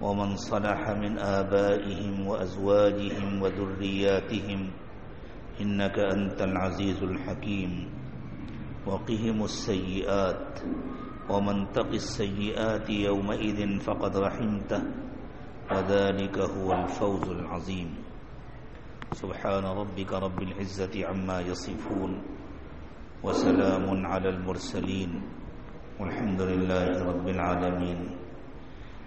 ومن صلح من آبائهم وأزواجهم وذرياتهم إنك أنت العزيز الحكيم. وقهم السيئات ومن تق السيئات يومئذ فقد رحمته وذلك هو الفوز العظيم. سبحان ربك رب العزة عما يصفون وسلام على المرسلين والحمد لله رب العالمين.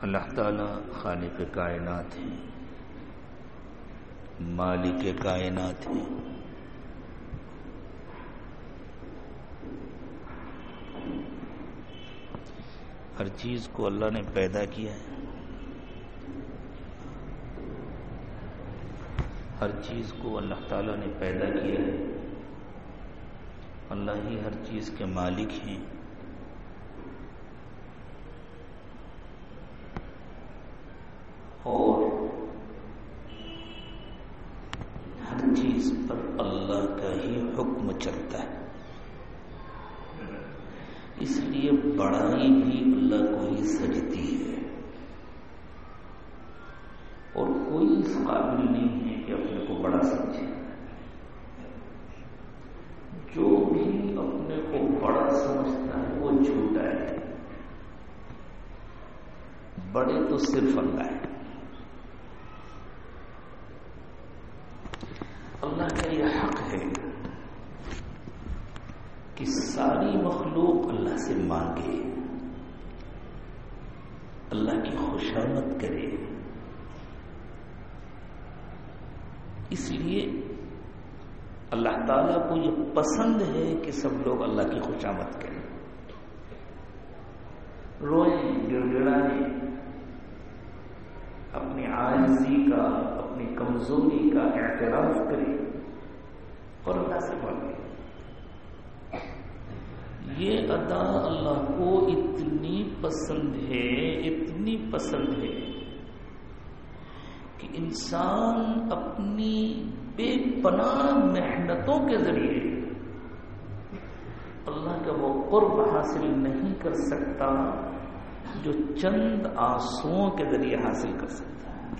اللہ تعالی خالق کائنات ہے مالک کائنات ہے ہر چیز کو اللہ نے پیدا کیا ہے۔ ہر چیز کو اللہ تعالی نے پیدا کیا ہے۔ اللہ ہی ہر چیز کے مالک ہیں۔ اور ہر چیز پر اللہ کا ہی حکم چلتا ہے۔ اس لیے بڑائی بھی اللہ کو ہی سجتی ہے۔ اور کوئی اس قابل نہیں ہے کہ اپنے کو بڑا سمجھے۔ جو بھی اپنے کو بڑا سمجھتا ہے وہ جھوٹا ہے۔ بڑے تو صرف اللہ ہے اللہ کا یہ حق ہے کہ ساری مخلوق اللہ سے مانگے۔ اللہ کی خوشامد کرے۔ اس لیے اللہ تعالیٰ کو یہ پسند ہے کہ سب لوگ اللہ کی خوشامد کریں۔ روئیں، گڑگڑائیں۔ اپنی آجزی کا، اپنی کمزوری کا اعتراف کریں۔ اور اللہ سے مانگے یہ ادا اللہ کو اتنی پسند ہے، اتنی پسند ہے کہ انسان اپنی بے پناہ محنتوں کے ذریعے اللہ کا وہ قرب حاصل نہیں کر سکتا جو چند آنسوؤں کے ذریعے حاصل کر سکتا ہے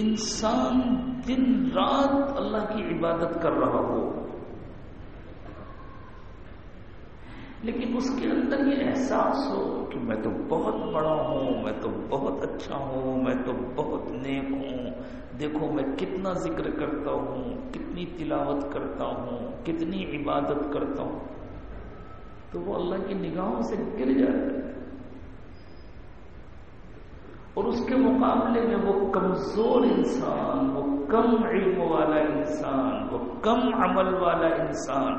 انسان دن رات اللہ کی عبادت کر رہا ہو۔ لیکن اس کے اندر یہ احساس ہو کہ میں تو بہت بڑا ہوں، میں تو بہت اچھا ہوں، میں تو بہت نیک ہوں۔ دیکھو میں کتنا ذکر کرتا ہوں، کتنی تلاوت کرتا ہوں، کتنی عبادت کرتا ہوں۔ تو وہ اللہ کی نگاہوں سے گر جاتا ہے۔ اور اس کے مقابلے میں وہ کمزور انسان، وہ کم علم والا انسان، وہ کم عمل والا انسان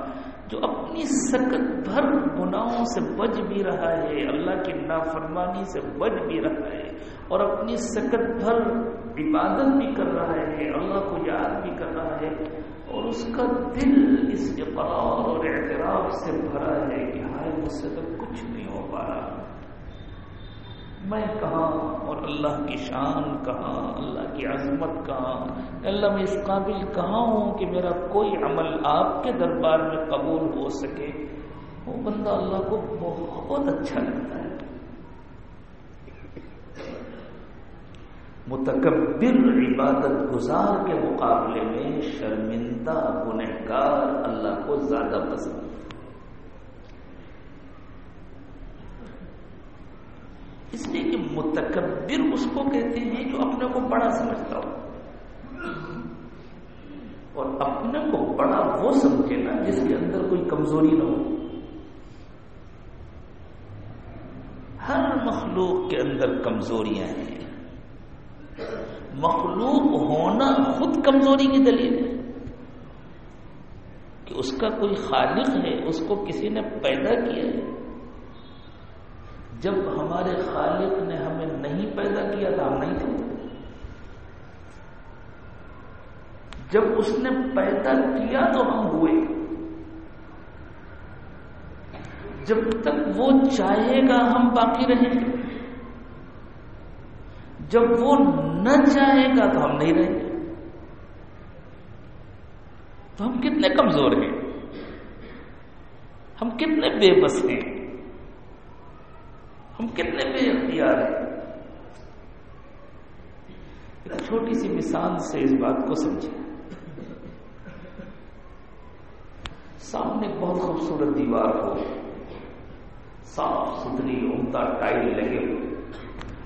جو اپنی سکت بھر گناہوں سے بچ بھی رہا ہے، اللہ کی نافرمانی سے بچ بھی رہا ہے اور اپنی سکت بھر عبادت بھی کر رہا ہے، اللہ کو یاد بھی کر رہا ہے اور اس کا دل اس اقرار اور اعتراف سے بھرا ہے کہ ہائے مجھ سے تو کچھ نہیں ہو پا رہا۔ میں کہاں اور اللہ کی شان کہاں، اللہ کی عظمت کہاں؟ اللہ، میں اس قابل کہاں ہوں کہ میرا کوئی عمل آپ کے دربار میں قبول ہو سکے؟ وہ بندہ اللہ کو بہت اچھا لگتا ہے۔ متکبر عبادت گزار کے مقابلے میں شرمندہ گنہگار اللہ کو زیادہ پسند اس لیے کہ متکبر اس کو کہتے ہیں جو اپنے کو بڑا سمجھتا ہو۔ اور اپنے کو بڑا وہ سمجھے نا جس کے اندر کوئی کمزوری نہ ہو۔ ہر مخلوق کے اندر کمزوریاں ہیں۔ مخلوق ہونا خود کمزوری کی دلیل ہے۔ کہ اس کا کوئی خالق ہے، اس کو کسی نے پیدا کیا ہے۔ جب ہمارے خالق نے ہمیں نہیں پیدا کیا تھا ہم نہیں تھے۔ جب اس نے پیدا کیا تو ہم ہوئے۔ جب تک وہ چاہے گا ہم باقی رہیں۔ گے جب وہ نہ چاہے گا تو ہم نہیں رہیں۔ گے تو ہم کتنے کمزور ہیں؟ ہم کتنے بے بس ہیں؟ ہم کتنے بے اختیار ہیں؟ ایک چھوٹی سی مثال سے اس بات کو سمجھیں۔ سامنے بہت خوبصورت دیوار ہو۔ صاف ستھری عمدہ ٹائل لگے ہوئے۔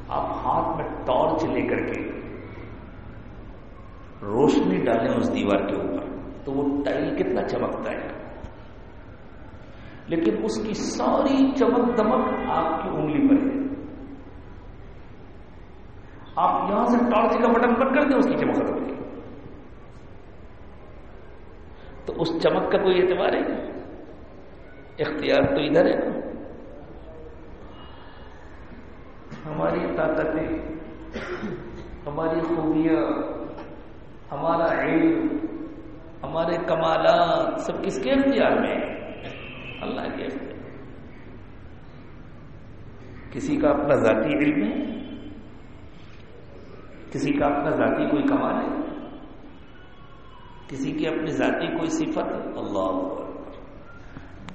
آپ ہاتھ میں ٹارچ لے کر کے روشنی ڈالیں اس دیوار کے اوپر۔ تو وہ ٹائل کتنا چمکتا ہے؟ لیکن اس کی ساری چمک دمک آپ کی انگلی پر ہے۔ آپ یہاں سے ٹارچ کا بٹن بند کر دیں، اس کی چمک ختم ہوگی تو اس چمک کا کوئی اعتبار ہے؟ اختیار تو ادھر ہے۔ ہماری طاقتیں، ہماری خوبیاں، ہمارا علم، ہمارے کمالات، سب کس کے اختیار میں اللہ کے کسی کا اپنا ذاتی علم ہے؟ کسی کا اپنا ذاتی کوئی کمال ہے؟ کسی کی اپنی ذاتی کوئی صفت ہے؟ اللہ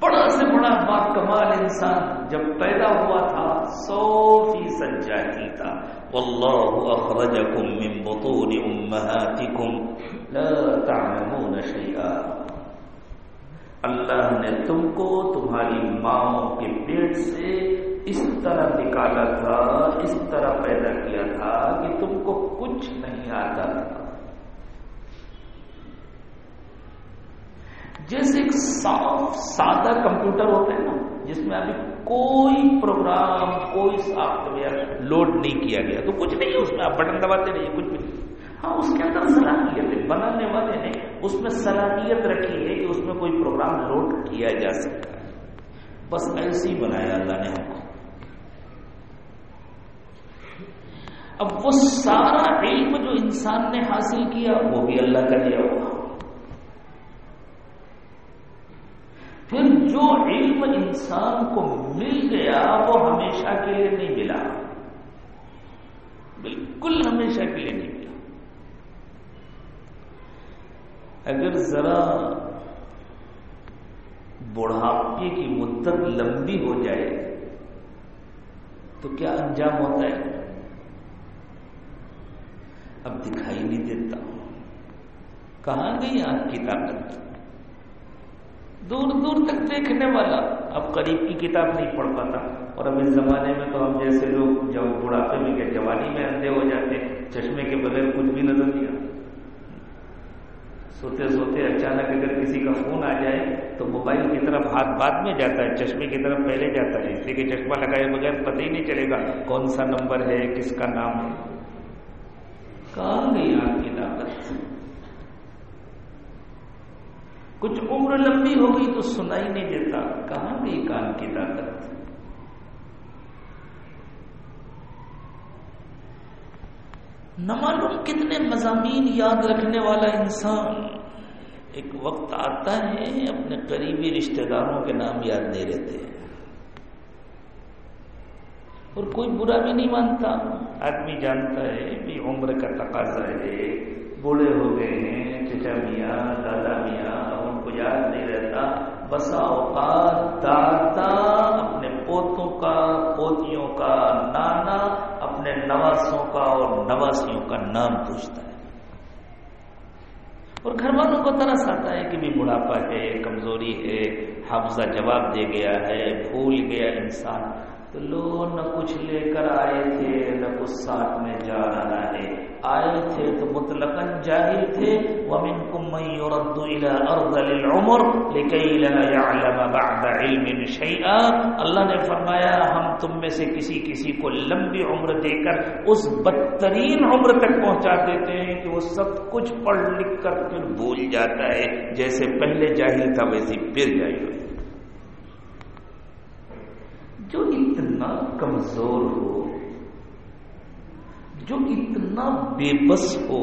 بڑا سے بڑا بات کمال انسان جب پیدا ہوا تھا، سو فیصد جاہی تھا۔ واللہ اخرجکم من بطون امہاتکم۔ لا تعلمون شیئا۔ اللہ نے تم کو تمہاری ماں کے پیٹ سے اس طرح نکالا تھا، اس طرح پیدا کیا تھا کہ تم کو کچھ نہیں آتا تھا۔ جیسے ایک صاف، سادہ کمپیوٹر ہوتا ہے نا، جس میں ابھی کوئی پروگرام، کوئی سافٹ ویئر لوڈ نہیں کیا گیا، تو کچھ نہیں ہے اس میں، آپ بٹن دباتے رہیے، کچھ بھی نہیں۔ ہاں اس کے اندر صلاحیت ہے بنانے والے نے اس میں صلاحیت رکھی ہے کہ اس میں کوئی پروگرام لوڈ کیا جا سکتا ہے۔ بس ایسے ہی بنایا اللہ نے ہم کو۔ اب وہ سارا علم جو انسان نے حاصل کیا، وہ بھی اللہ کا دیا ہوا۔ پھر جو علم انسان کو مل گیا، وہ ہمیشہ کے لیے نہیں ملا۔ بالکل ہمیشہ کے لیے نہیں ملا اگر ذرا بڑھاپے کی مدت لمبی ہو جائے تو کیا انجام ہوتا ہے؟ اب دکھائی نہیں دیتا۔ کہاں گئی آپ کی طاقت؟ دور دور تک دیکھنے والا۔ اب قریب کی کتاب نہیں پڑھ پاتا۔ اور اب اس زمانے میں تو ہم جیسے لوگ جب بڑھاپے میں کیا جوانی میں اندھے ہو جاتے چشمے کے بغیر کچھ بھی نظر نہیں آتا۔ سوتے سوتے اچانک اگر کسی کا فون آ جائے تو موبائل کی طرف ہاتھ بعد میں جاتا ہے، چشمے کی طرف پہلے جاتا ہے۔ اس لیے کہ چشمہ لگائے بغیر پتہ ہی نہیں چلے گا کون سا نمبر ہے، کس کا نام ہے۔ کہاں گئی آپ کی طاقت کچھ عمر لمبی ہو گئی تو سنائی نہیں دیتا۔ کہاں گئی کان کی طاقت؟ نہ معلوم کتنے مضامین یاد رکھنے والا انسان ایک وقت آتا ہے اپنے قریبی رشتہ داروں کے نام یاد نہیں رہتے اور کوئی برا بھی نہیں مانتا۔ آدمی جانتا ہے بھی عمر کا تقاضا ہے، بوڑھے ہو گئے ہیں، چچا میاں، دادا میاں، ان کو یاد نہیں رہتا۔ بسا اوقات دادا اپنے پوتوں کا، پوتیوں کا نانا اپنے نواسوں کا اور نواسیوں کا نام پوچھتا ہے۔ اور گھر والوں کو ترس آتا ہے کہ بھی بڑھاپا ہے، کمزوری ہے، حافظہ جواب دے گیا ہے، بھول گیا انسان۔ تو لوگ نہ کچھ لے کر آئے تھے، نہ کچھ ساتھ میں جا رہا ہے۔ آئے تھے تو مطلق جاہل تھے۔ وَمِنْكُمْ مَنْ يُرَدُّ إِلَىٰ أَرْضَ لِلْعُمُرْ لِكَيْ لَا يَعْلَمَ بَعْدَ عِلْمٍ شَيْئًا۔ اللہ نے فرمایا، ہم تم میں سے کسی کسی کو لمبی عمر دے کر اس بدترین عمر تک پہنچا دیتے ہیں کہ وہ سب کچھ پڑھ لکھ کر پھر بھول جاتا ہے، جیسے پہلے جاہل تھا ویسے پھر جاہل جو اتنا کمزور ہو، جو اتنا بے بس ہو،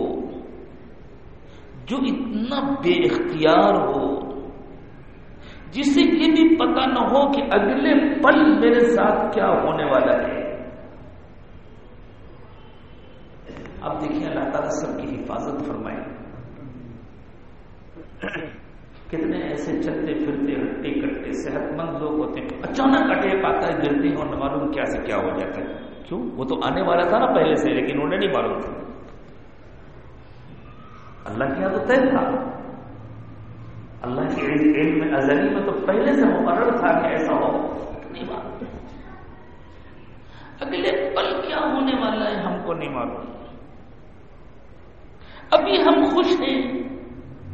جو اتنا بے اختیار ہو جسے یہ بھی پتا نہ ہو کہ اگلے پل میرے ساتھ کیا ہونے والا ہے۔ اب دیکھیں اللہ تعالیٰ سب کی حفاظت فرمائے۔ کتنے ایسے چلتے پھرتے ہٹے کٹے صحت مند لوگ ہوتے ہیں۔ اچانک اٹے پاتا ہے، گرتے ہیں اور نہ معلوم کیا سے کیا ہو جاتا ہے۔ کیوں؟ وہ تو آنے والا تھا نا پہلے سے، لیکن انہیں نہیں معلوم تھا۔ اللہ کیا تو طے تھا۔ اللہ کے علم میں ازلی میں تو پہلے سے مقرر تھا کہ ایسا ہو۔ نہیں معلوم۔ اگلے پل کیا ہونے والا ہے ہم کو نہیں معلوم۔ ابھی ہم خوش ہیں۔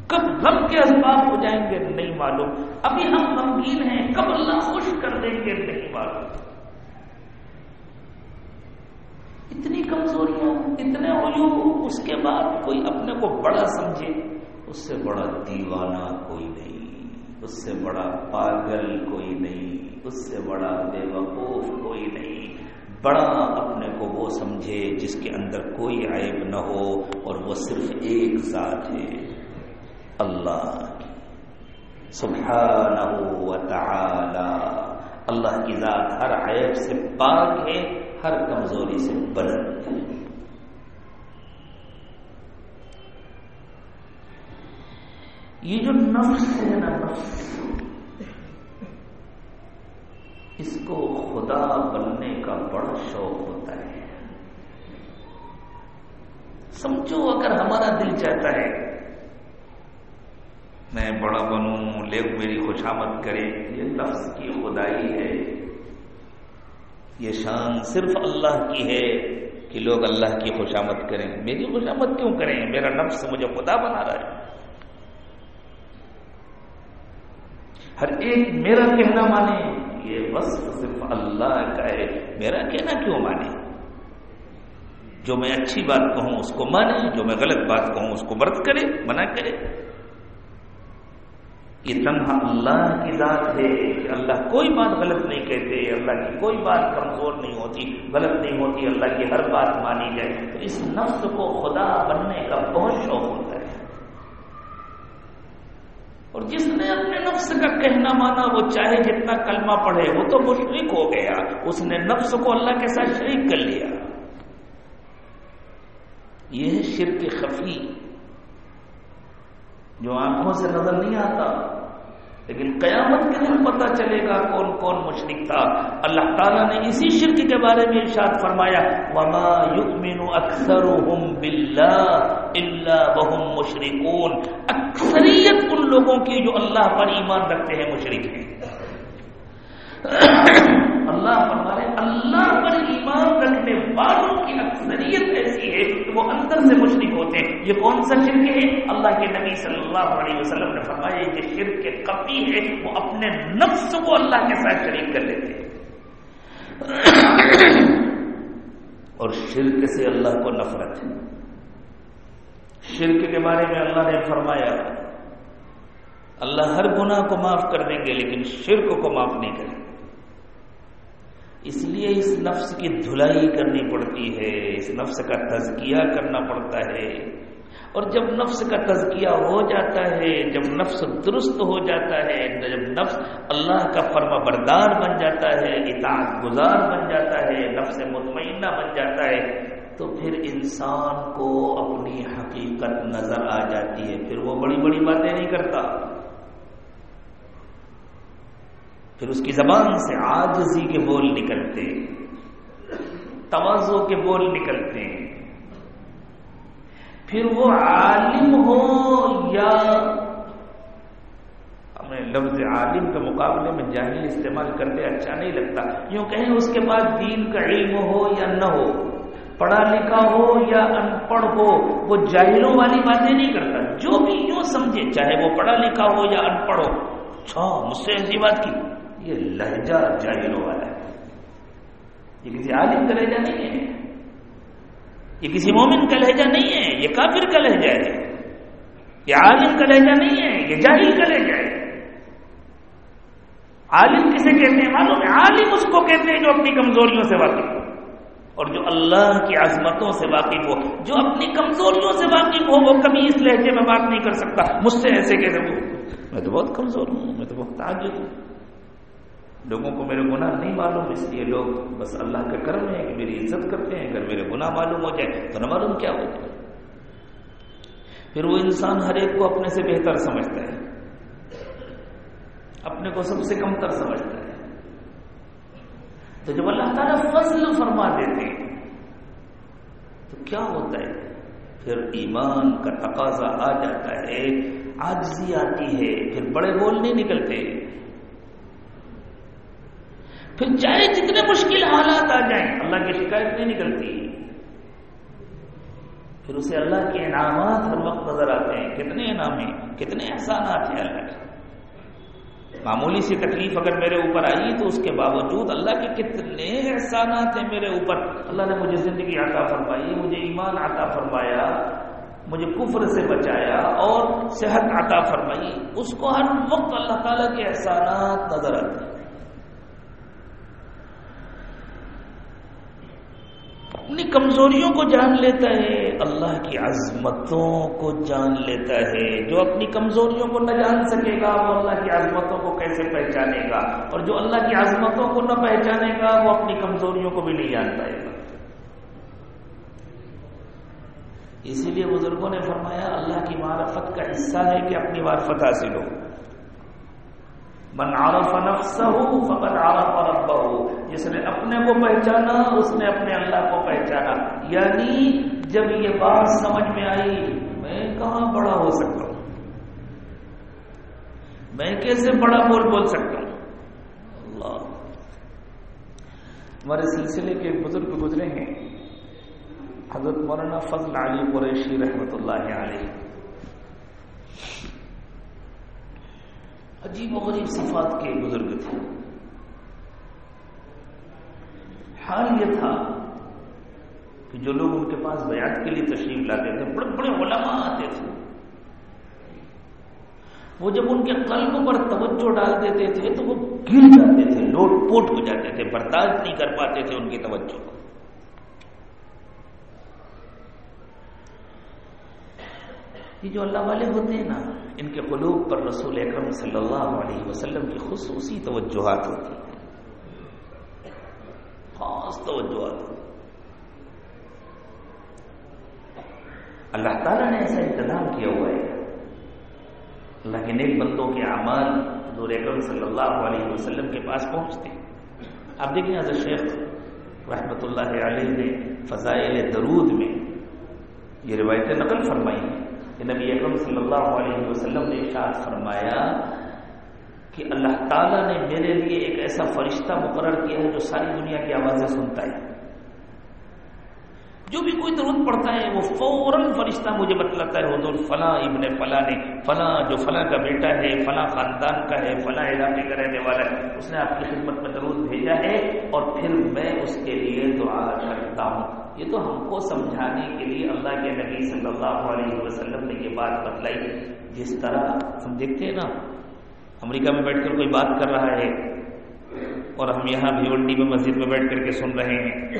کب غم کے اسباب ہو جائیں گے نہیں معلوم۔ ابھی ہم غمگین ہیں۔ کب اللہ خوش کر دیں گے نہیں معلوم۔ اتنی کمزوریاں، اتنے عیوب، اس کے بعد کوئی اپنے کو بڑا سمجھے۔ اس سے بڑا دیوانہ کوئی نہیں، اس سے بڑا پاگل کوئی نہیں، اس سے بڑا بے وقوف کوئی نہیں۔ بڑا اپنے کو وہ سمجھے جس کے اندر کوئی عیب نہ ہو، اور وہ صرف ایک ذات ہے، اللہ سبحانہ و تعالی۔ اللہ کی ذات ہر عیب سے پاک ہے، ہر کمزوری سے بلند ہے۔ یہ جو نفس ہے نا نفس، اس کو خدا بننے کا بڑا شوق ہوتا ہے۔ سمجھو اگر ہمارا دل چاہتا ہے، میں بڑا بنوں لوگ میری خوشامد کرے، یہ لفظ کی خدائی ہے۔ یہ شان صرف اللہ کی ہے کہ لوگ اللہ کی خوشامد کریں۔ میری خوشامد کیوں کریں؟ میرا نفس مجھے خدا بنا رہا ہے۔ ہر ایک میرا کہنا مانے، یہ وصف صرف اللہ کا ہے، میرا کہنا کیوں مانے؟ جو میں اچھی بات کہوں اس کو مانے، جو میں غلط بات کہوں اس کو برت کرے، منع کرے۔ یہ تنہا اللہ کی ذات ہے کہ اللہ کوئی بات غلط نہیں کہتے، اللہ کی کوئی بات کمزور نہیں ہوتی، غلط نہیں ہوتی، اللہ کی ہر بات مانی جائے۔ تو اس نفس کو خدا بننے کا بہت شوق ہوتا ہے۔ اور جس نے اپنے نفس کا کہنا مانا، وہ چاہے جتنا کلمہ پڑھے، وہ تو مشرق ہو گیا۔ اس نے نفس کو اللہ کے ساتھ شریک کر لیا۔ یہ ہے شرک خفی۔ جو آنکھوں سے نظر نہیں آتا لیکن قیامت کے دن پتا چلے گا کون کون مشرق تھا۔ اللہ تعالیٰ نے اسی شرک کے بارے میں ارشاد فرمایا، وما یؤمن اکثرهم باللہ الا وهم مشركون۔ اکثریت ان لوگوں کی جو اللہ پر ایمان رکھتے ہیں مشرک ہیں۔ اللہ فرمائے اللہ پر ایمان رکھنے والوں کی اکثریت ایسی ہے کہ وہ اندر سے مشرک ہوتے۔ ہیں یہ کون سا شرک ہے؟ اللہ کے نبی صلی اللہ علیہ وسلم نے فرمایا کہ شرک کفی ہے، وہ اپنے نفس کو اللہ کے ساتھ شریک کر لیتے ہیں۔ اور شرک سے اللہ کو نفرت ہے۔ شرک کے بارے میں اللہ نے فرمایا، اللہ ہر گناہ کو معاف کر دیں گے، لیکن شرک کو معاف نہیں کریں گے۔ اس لیے اس نفس کی دھلائی کرنی پڑتی ہے، اس نفس کا تزکیہ کرنا پڑتا ہے۔ اور جب نفس کا تزکیہ ہو جاتا ہے، جب نفس درست ہو جاتا ہے، جب نفس اللہ کا فرما بردار بن جاتا ہے، اطاعت گزار بن جاتا ہے، نفس مطمئنہ بن جاتا ہے، تو پھر انسان کو اپنی حقیقت نظر آ جاتی ہے۔ پھر وہ بڑی بڑی باتیں نہیں کرتا۔ پھر اس کی زبان سے آجزی کے بول نکلتے توازو کے بول نکلتے پھر وہ عالم ہو یا ہمیں لفظ عالم کے مقابلے میں جاہل استعمال کرتے اچھا نہیں لگتا۔ یوں کہیں اس کے بعد دین کا علم ہو یا نہ ہو، پڑھا لکھا ہو یا ان پڑھ ہو، وہ جاہلوں والی باتیں نہیں کرتا۔ جو بھی یوں سمجھے، چاہے وہ پڑھا لکھا ہو یا ان پڑھ ہو۔ چھو مجھ سے ایسی بات کی۔ یہ لہجہ جاہلوں والا ہے۔ یہ کسی عالم کا لہجہ نہیں ہے۔ یہ کسی مومن کا لہجہ نہیں ہے۔ یہ کافر کا لہجہ ہے۔ یہ عالم کا لہجہ نہیں ہے۔ یہ جاہل کا لہجہ ہے۔ عالم کسے کہتے ہیں معلوم ہے؟ عالم اس کو کہتے ہیں جو اپنی کمزوریوں سے واقف ہو۔ اور جو اللہ کی عظمتوں سے واقف ہو۔ جو اپنی کمزوریوں سے واقف ہو، وہ کبھی اس لہجے میں بات نہیں کر سکتا۔ مجھ سے ایسے کہتے ہو میں تو بہت کمزور ہوں، میں تو بہت آگے ہوں۔ لوگوں کو میرے گناہ نہیں معلوم، اس لیے لوگ بس اللہ کا کرم ہے کہ میری عزت کرتے ہیں، اگر میرے گناہ معلوم ہو جائے تو نہ معلوم کیا ہو جائے پھر وہ انسان ہر ایک کو اپنے سے بہتر سمجھتا ہے۔ اپنے کو سب سے کم تر سمجھتا ہے۔ تو جب اللہ تعالیٰ فضل فرما دیتے تو کیا ہوتا ہے؟ پھر ایمان کا تقاضا آ جاتا ہے آجزی آتی ہے، پھر بڑے بول نہیں نکلتے۔ پھر چاہے جتنے مشکل حالات آ جائیں، اللہ کی شکایت نہیں نکلتی۔ پھر اسے اللہ کے انعامات ہر وقت نظر آتے ہیں۔ کتنے انعام ہیں، کتنے احسانات ہیں اللہ کے۔ معمولی سی تکلیف اگر میرے اوپر آئی تو اس کے باوجود اللہ کے کتنے احسانات ہیں میرے اوپر۔ اللہ نے مجھے زندگی عطا فرمائی، مجھے ایمان عطا فرمایا، مجھے کفر سے بچایا اور صحت عطا فرمائی۔ اس کو ہر وقت اللہ تعالیٰ کے احسانات نظر آتے ہیں۔ اپنی کمزوریوں کو جان لیتا ہے، اللہ کی عظمتوں کو جان لیتا ہے۔ جو اپنی کمزوریوں کو نہ جان سکے گا، وہ اللہ کی عظمتوں کو کیسے پہچانے گا؟ اور جو اللہ کی عظمتوں کو نہ پہچانے گا، وہ اپنی کمزوریوں کو بھی نہیں جان پائے گا۔ اسی لیے بزرگوں نے فرمایا، اللہ کی معرفت کا حصہ ہے کہ اپنی معرفت حاصل ہو۔ من عرف نفسه فقد عرف ربه. جس نے اپنے کو پہچانا، اس نے اپنے اللہ کو پہچانا. یعنی جب یہ بات سمجھ میں آئی، میں کہاں بڑا ہو سکتا ہوں؟ میں کیسے بڑا بول بول سکتا ہوں؟ اللہ. ہمارے سلسلے کے بزرگ گزرے ہیں، حضرت مولانا فضل علی قریشی رحمت اللہ علیہ. عجیب و غریب صفات کے بزرگ تھے۔ حال یہ تھا کہ جو لوگ ان کے پاس بیعت کے لیے تشریف لاتے تھے، بڑے بڑے علماء آتے تھے۔ وہ جب ان کے قلب پر توجہ ڈال دیتے تھے تو وہ گر جاتے تھے، لوٹ پوٹ ہو جاتے تھے، برداشت نہیں کر پاتے تھے ان کی توجہ۔ کو یہ جو اللہ والے ہوتے ہیں نا ان کے قلوب پر رسول اکرم صلی اللہ علیہ وسلم کی خصوصی توجہات ہوتی ہیں۔ خاص توجہات ہوتی اللہ تعالیٰ نے ایسا انتظام کیا ہوا ہے۔ اللہ کے نیک بندوں کے اعمال حضور اکرم صلی اللہ علیہ وسلم کے پاس پہنچتے ہیں۔ آپ دیکھیں حضرت شیخ رحمۃ اللہ علیہ نے فضائل درود میں یہ روایتیں نقل فرمائی ہیں۔ کہ نبی اکرم صلی اللہ علیہ وسلم نے اشارت فرمایا کہ اللہ تعالیٰ نے میرے لیے ایک ایسا فرشتہ مقرر کیا ہے جو ساری دنیا کی آوازیں سنتا ہے۔ جو بھی کوئی درود پڑتا ہے، وہ فوراً فرشتہ مجھے بتلاتا ہے، حضور فلاں ابن فلاں نے، فلاں جو فلاں کا بیٹا ہے، فلاں خاندان کا ہے، فلاں علاقے کا رہنے والا ہے۔ اس نے آپ کی خدمت میں درود بھیجا ہے اور پھر میں اس کے لیے دعا کرتا ہوں۔ یہ تو ہم کو سمجھانے کے لیے اللہ کے نبی صلی اللہ علیہ وسلم نے یہ بات بتلائی جس طرح ہم دیکھتے ہیں نا، امریکہ میں بیٹھ کر کوئی بات کر رہا ہے اور ہم یہاں بھیونڈی میں مسجد میں بیٹھ کر کے سن رہے ہیں۔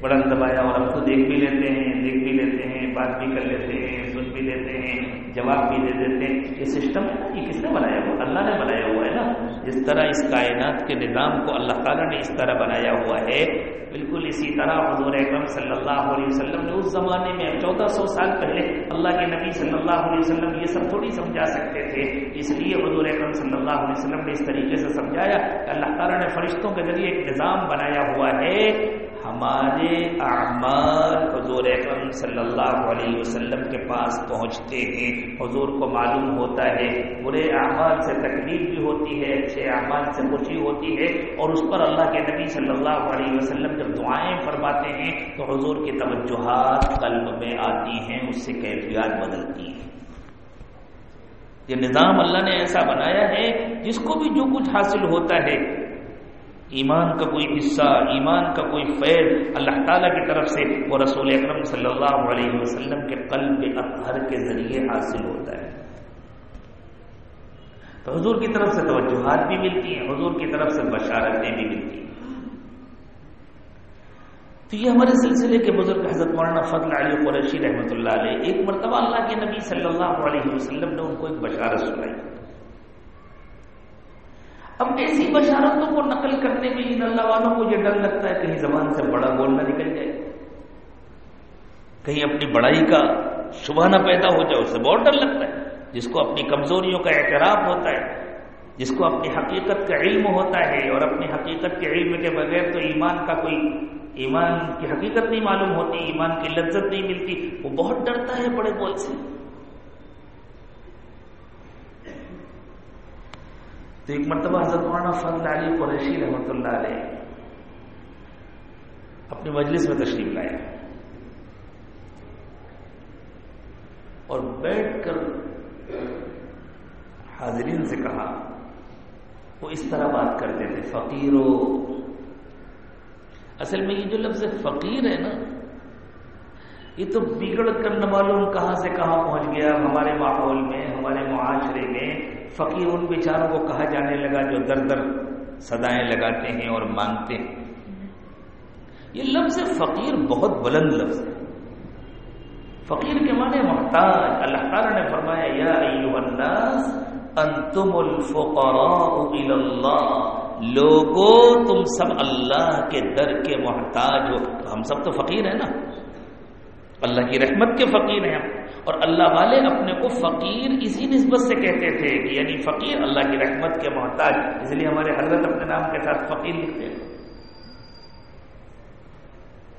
بڑا دبایا اور ہم کو دیکھ بھی لیتے ہیں، دیکھ بھی لیتے ہیں، بات بھی کر لیتے ہیں۔ بھی دیتے ہیں، جواب بھی دے دیتے ہیں۔ یہ سسٹم ہے نا یہ کس نے بنایا ہوا؟ اللہ نے بنایا ہوا ہے نا۔ جس طرح اس کائنات کے نظام کو اللہ تعالیٰ نے اس طرح بنایا ہوا ہے، بالکل اسی طرح حضور اکرم صلی اللہ علیہ وسلم نے اس زمانے میں، چودہ سو سال پہلے، اللہ کے نبی صلی اللہ علیہ وسلم یہ سب تھوڑی سمجھا سکتے تھے۔ اس لیے حضور اکرم صلی اللہ علیہ وسلم نے اس طریقے سے سمجھایا کہ اللہ تعالیٰ نے فرشتوں کے ذریعے ایک نظام بنایا ہوا ہے۔ ہمارے اعمال حضور اکرم صلی اللہ علیہ وسلم کے پاس پہنچتے ہیں۔ حضور کو معلوم ہوتا ہے، برے اعمال سے تکلیف بھی ہوتی ہے، اچھے اعمال سے خوشی ہوتی ہے۔ اور اس پر اللہ کے نبی صلی اللہ علیہ وسلم جب دعائیں فرماتے ہیں، تو حضور کی توجہات قلب میں آتی ہیں، اس سے کیفیات بدلتی ہیں۔ یہ نظام اللہ نے ایسا بنایا ہے، جس کو بھی جو کچھ حاصل ہوتا ہے ایمان کا کوئی حصہ، ایمان کا کوئی فیض اللہ تعالیٰ کی طرف سے وہ رسول اکرم صلی اللہ علیہ وسلم کے قلب اطہر کے ذریعے حاصل ہوتا ہے۔ تو حضور کی طرف سے توجہات بھی ملتی ہیں، حضور کی طرف سے بشارتیں بھی ملتی ہیں۔ تو یہ ہمارے سلسلے کے بزرگ حضرت مولانا فضل علی قریشی رحمۃ اللہ علیہ ایک مرتبہ اللہ کے نبی صلی اللہ علیہ وسلم نے ان کو ایک بشارت سنائی۔ اب ایسی بشارتوں کو نقل کرنے میں ان اللہ والوں کو یہ ڈر لگتا ہے کہیں زبان سے بڑا بولنا نکل جائے۔ کہیں اپنی بڑائی کا شبہ نہ پیدا ہو جائے اسے بہت ڈر لگتا ہے۔ جس کو اپنی کمزوریوں کا اعتراف ہوتا ہے، جس کو اپنی حقیقت کا علم ہوتا ہے اور اپنی حقیقت کے علم کے بغیر تو ایمان کا کوئی، ایمان کی حقیقت نہیں معلوم ہوتی، ایمان کی لذت نہیں ملتی، وہ بہت ڈرتا ہے بڑے بول سے۔ تو ایک مرتبہ حضرت مولانا فضل علی قریشی رحمۃ اللہ علیہ اپنی مجلس میں تشریف لائے اور بیٹھ کر حاضرین سے کہا، وہ اس طرح بات کرتے تھے، فقیرو۔ اصل میں یہ جو لفظ فقیر ہے نا، یہ تو بگڑ کر نہ معلوم کہاں سے کہاں پہنچ گیا، ہمارے ماحول میں، ہمارے معاشرے میں۔ فقیر ان بیچاروں کو کہا جانے لگا جو در در سدائیں لگاتے ہیں اور مانگتے ہیں۔ یہ لفظ فقیر بہت بلند لفظ ہے۔ فقیر کے معنی محتاج۔ اللہ تعالیٰ نے فرمایا، یا ایوہ الناس، انتم الفقراء الى اللہ لوگو، تم سب اللہ کے در کے محتاج ہو۔ ہم سب تو فقیر ہیں نا۔ اللہ کی رحمت کے فقیر ہیں اور اللہ والے اپنے کو فقیر اسی نسبت سے کہتے تھے کہ یعنی فقیر اللہ کی رحمت کے محتاج۔ اس لیے ہمارے حضرت اپنے نام کے ساتھ فقیر لکھتے ہیں۔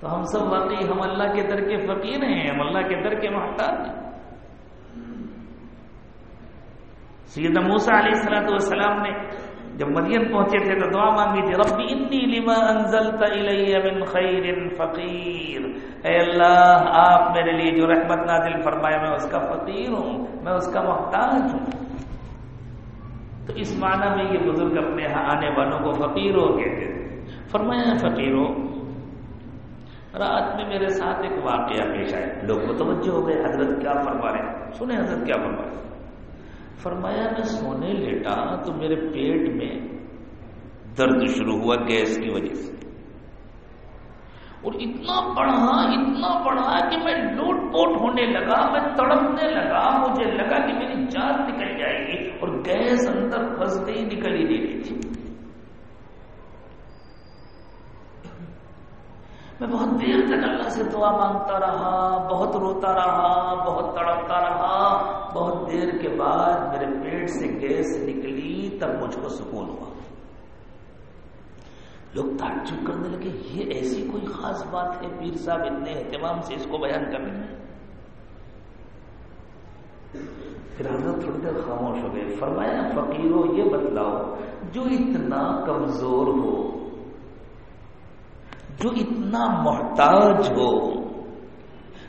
تو ہم سب واقعی ہم اللہ کے در کے فقیر ہیں، ہم اللہ کے در کے محتاج ہیں۔ سیدنا موسا علیہ السلاۃ والسلام نے جب مدین پہنچے تھے تو دعا مانگی تھی، ربی انی لما انزلت الی من خیر فقیر۔ اے اللہ، آپ میرے لیے جو رحمت نازل فرمایا میں اس کا فقیر ہوں، میں اس کا محتاج ہوں۔ تو اس معنی میں یہ بزرگ اپنے ہاں آنے والوں کو فقیر ہو کہتے تھے۔ فرمایا، فقیر ہو، رات میں میرے ساتھ ایک واقعہ پیش آئے لوگ متوجہ ہو گئے، حضرت کیا فرما رہے ہیں؟ سنیں حضرت کیا فرما رہے ہیں؟ فرمایا میں سونے لیٹا تو میرے پیٹ میں درد شروع ہوا گیس کی وجہ سے۔ اور اتنا بڑھا اتنا بڑھا کہ میں لوٹ پوٹ ہونے لگا، میں تڑپنے لگا، مجھے لگا کہ میری جان نکل جائے گی اور گیس اندر پھنستے ہی نکل ہی نہیں رہی تھی۔ میں بہت دیر تک اللہ سے دعا مانگتا رہا، بہت روتا رہا، بہت تڑپتا رہا۔ بہت دیر کے بعد میرے پیٹ سے گیس نکلی تب مجھ کو سکون ہوا۔ لوگ تعجب کرنے لگے، یہ ایسی کوئی خاص بات ہے؟ پیر صاحب اتنے اہتمام سے اس کو بیان کر رہے ہیں۔ پھر حضرت تھوڑی دیر خاموش ہو گئے۔ فرمایا فقیروں یہ بتلاؤ، جو اتنا کمزور ہو، جو اتنا محتاج ہو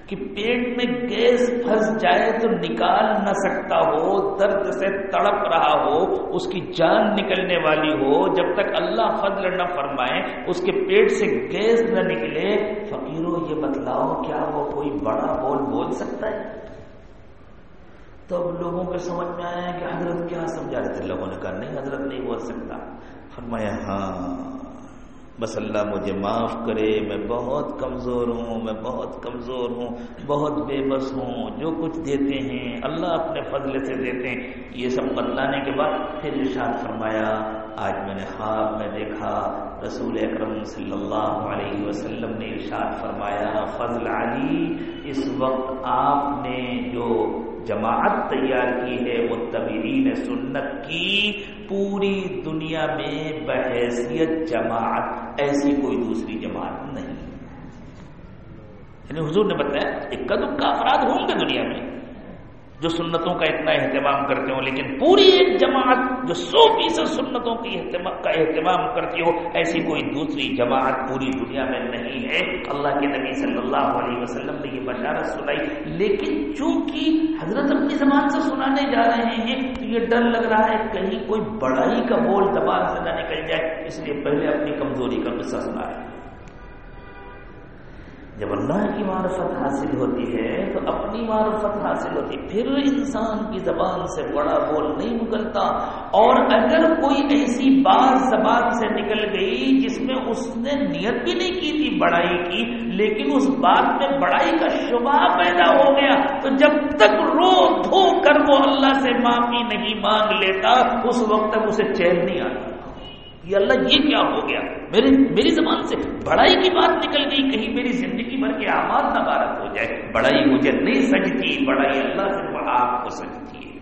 کہ پیٹ میں گیس پھنس جائے تو نکال نہ سکتا ہو، درد سے تڑپ رہا ہو، اس کی جان نکلنے والی ہو، جب تک اللہ فضل نہ فرمائے، اس کے پیٹ سے گیس نہ نکلے فقیروں یہ بتلاؤ کیا وہ کوئی بڑا بول بول سکتا ہے؟ تو اب لوگوں کو سمجھ میں آیا کہ حضرت کیا سمجھا رہے تھے؟ لوگوں نے کہا، نہیں، حضرت نہیں بول سکتا۔ فرمایا ہاں۔ بس اللہ مجھے معاف کرے، میں بہت کمزور ہوں، میں بہت کمزور ہوں، بہت بے بس ہوں، جو کچھ دیتے ہیں، اللہ اپنے فضل سے دیتے ہیں۔ یہ سب بتلانے کے بعد پھر ارشاد فرمایا، آج میں نے خواب میں دیکھا، رسول اکرم صلی اللہ علیہ وسلم نے ارشاد فرمایا، فضل علی اس وقت آپ نے جو جماعت تیار کی ہے وہ تبیرین سنت کی، پوری دنیا میں بحیثیت جماعت، ایسی کوئی دوسری جماعت نہیں یعنی حضور نے بتایا ایک قدم کا افراد ہوں گے دنیا میں۔ جو سنتوں کا اتنا اہتمام کرتے ہو، لیکن پوری ایک جماعت جو سو فیصد سنتوں کی کا اہتمام کرتی ہو، ایسی کوئی دوسری جماعت پوری دنیا میں نہیں ہے۔ اللہ کے نبی صلی اللہ علیہ وسلم نے یہ بشارت سنائی۔ لیکن چونکہ حضرت اپنی زبان سے سنانے جا رہے ہیں، تو یہ ڈر لگ رہا ہے کہیں کوئی بڑائی کا بول زبان سے نہ نکل جائے۔ اس لیے پہلے اپنی کمزوری کا قصہ سنا رہے ہیں۔ جب اللہ کی معرفت حاصل ہوتی ہے تو اپنی معرفت حاصل ہوتی ہے۔ پھر انسان کی زبان سے بڑا بول نہیں نکلتا۔ اور اگر کوئی ایسی بات زبان سے نکل گئی جس میں اس نے نیت بھی نہیں کی تھی بڑائی کی، لیکن اس بات میں بڑائی کا شبہ پیدا ہو گیا، تو جب تک رو دھو کر وہ اللہ سے معافی نہیں مانگ لیتا، اس وقت تک اسے چین نہیں آتا۔ یہ اللہ یہ کیا ہو گیا؟ میری میری زبان سے بڑائی کی بات نکل گئی، کہیں میری زندگی بھر کے آباد نبارت ہو جائے۔ بڑائی مجھے نہیں سجتی، بڑائی اللہ سے آپ کو سجتی ہے۔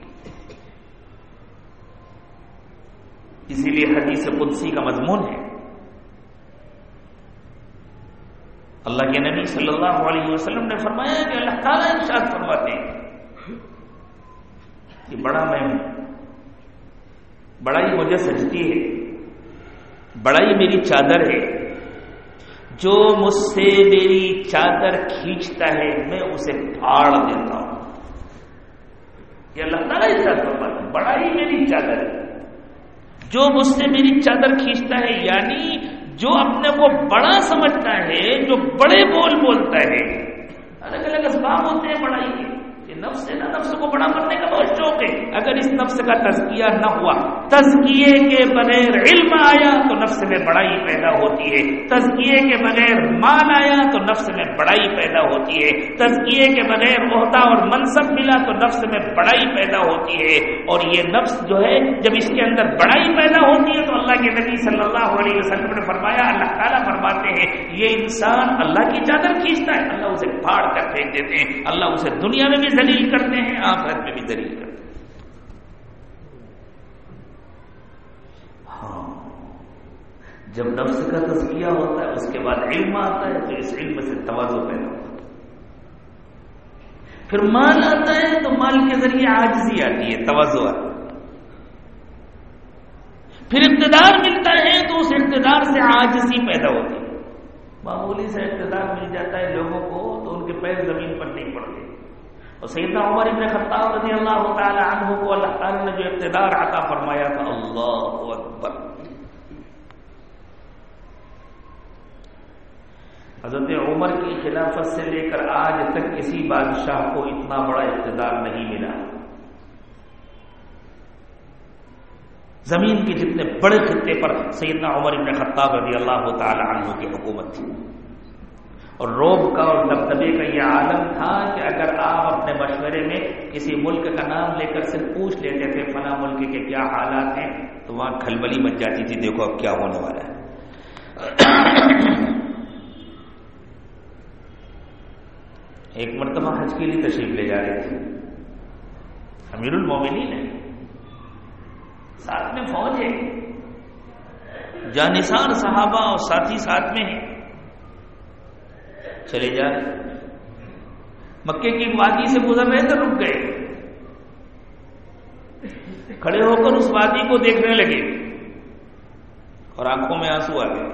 اسی لیے حدیث قدسی کا مضمون ہے۔ اللہ کے نبی صلی اللہ علیہ وسلم نے فرمایا کہ اللہ تعالیٰ ارشاد فرماتے ہیں کہ بڑا میں ہوں، بڑائی مجھے سجتی ہے۔ بڑائی میری چادر ہے۔ جو مجھ سے میری چادر کھینچتا ہے، میں اسے پھاڑ دیتا ہوں۔ یہ اللہ تعالیٰ اس بڑائی میری چادر ہے۔ جو مجھ سے میری چادر کھینچتا ہے یعنی جو اپنے کو بڑا سمجھتا ہے، جو بڑے بول بولتا ہے۔ الگ الگ اسباب ہوتے ہیں بڑائی کے نفس ہے نا، نفس کو بڑا کرنے کا بہت شوق ہے۔ اگر اس نفس کا تزکیہ نہ ہوا، تزکیے کے بغیر علم آیا تو نفس میں بڑائی پیدا ہوتی ہے۔ تزکیے کے بغیر مان آیا تو نفس میں بڑائی پیدا ہوتی ہے۔ تزکیے کے بغیر عہدہ اور منصب ملا تو نفس میں بڑائی پیدا ہوتی ہے۔ اور یہ نفس جو ہے، جب اس کے اندر بڑائی پیدا ہوتی ہے تو اللہ کے نبی صلی اللہ علیہ وسلم نے فرمایا، اللہ تعالیٰ فرماتے ہیں، یہ انسان اللہ کی چادر کھینچتا ہے، اللہ اسے پھاڑ کر پھینک دیتے ہیں۔ اللہ اسے دنیا میں بھی دلیل کرتے ہیں آخرت میں بھی دلیل کرتے ہیں۔ ہاں جب نفس کا تزکیہ ہوتا ہے، اس کے بعد علم آتا ہے، تو اس علم سے توازو پیدا ہوتا ہے۔ پھر مال آتا ہے، تو مال کے ذریعے آجزی آتی ہے توازو آتا ہے۔ پھر اقتدار ملتا ہے، تو اس اقتدار سے آجزی پیدا ہوتی ہے۔ معمولی سے اقتدار مل جاتا ہے لوگوں کو، تو ان کے پیر زمین پر نہیں پڑتے۔ اور سیدنا عمر ابن خطاب رضی اللہ تعالی عنہ کو اللہ تعالی نے جو اقتدار عطا فرمایا تھا، اللہ اکبر۔ حضرت عمر کی خلافت سے لے کر آج تک کسی بادشاہ کو اتنا بڑا اقتدار نہیں ملا۔ زمین کے جتنے بڑے خطے پر سیدنا عمر ابن خطاب رضی اللہ تعالی عنہ کی حکومت تھی۔ اور روب کا اور دبدبے کا یہ عالم تھا کہ اگر آپ اپنے مشورے میں کسی ملک کا نام لے کر صرف پوچھ لیتے تھے فلاں ملک کے کیا حالات ہیں، تو وہاں کھلبلی مچ جاتی تھی، دیکھو اب کیا ہونے والا ہے۔ ایک مرتبہ حج کے لیے تشریف لے جا رہے تھے۔ امیر المومنین ہے ساتھ میں فوج ہے۔ جانسان صحابہ اور ساتھی ساتھ میں ہیں۔ چلے جائے مکے کی وادی سے گزر رہے تو رک گئے۔ کھڑے ہو کر اس وادی کو دیکھنے لگے۔ اور آنکھوں میں آنسو آ گئے۔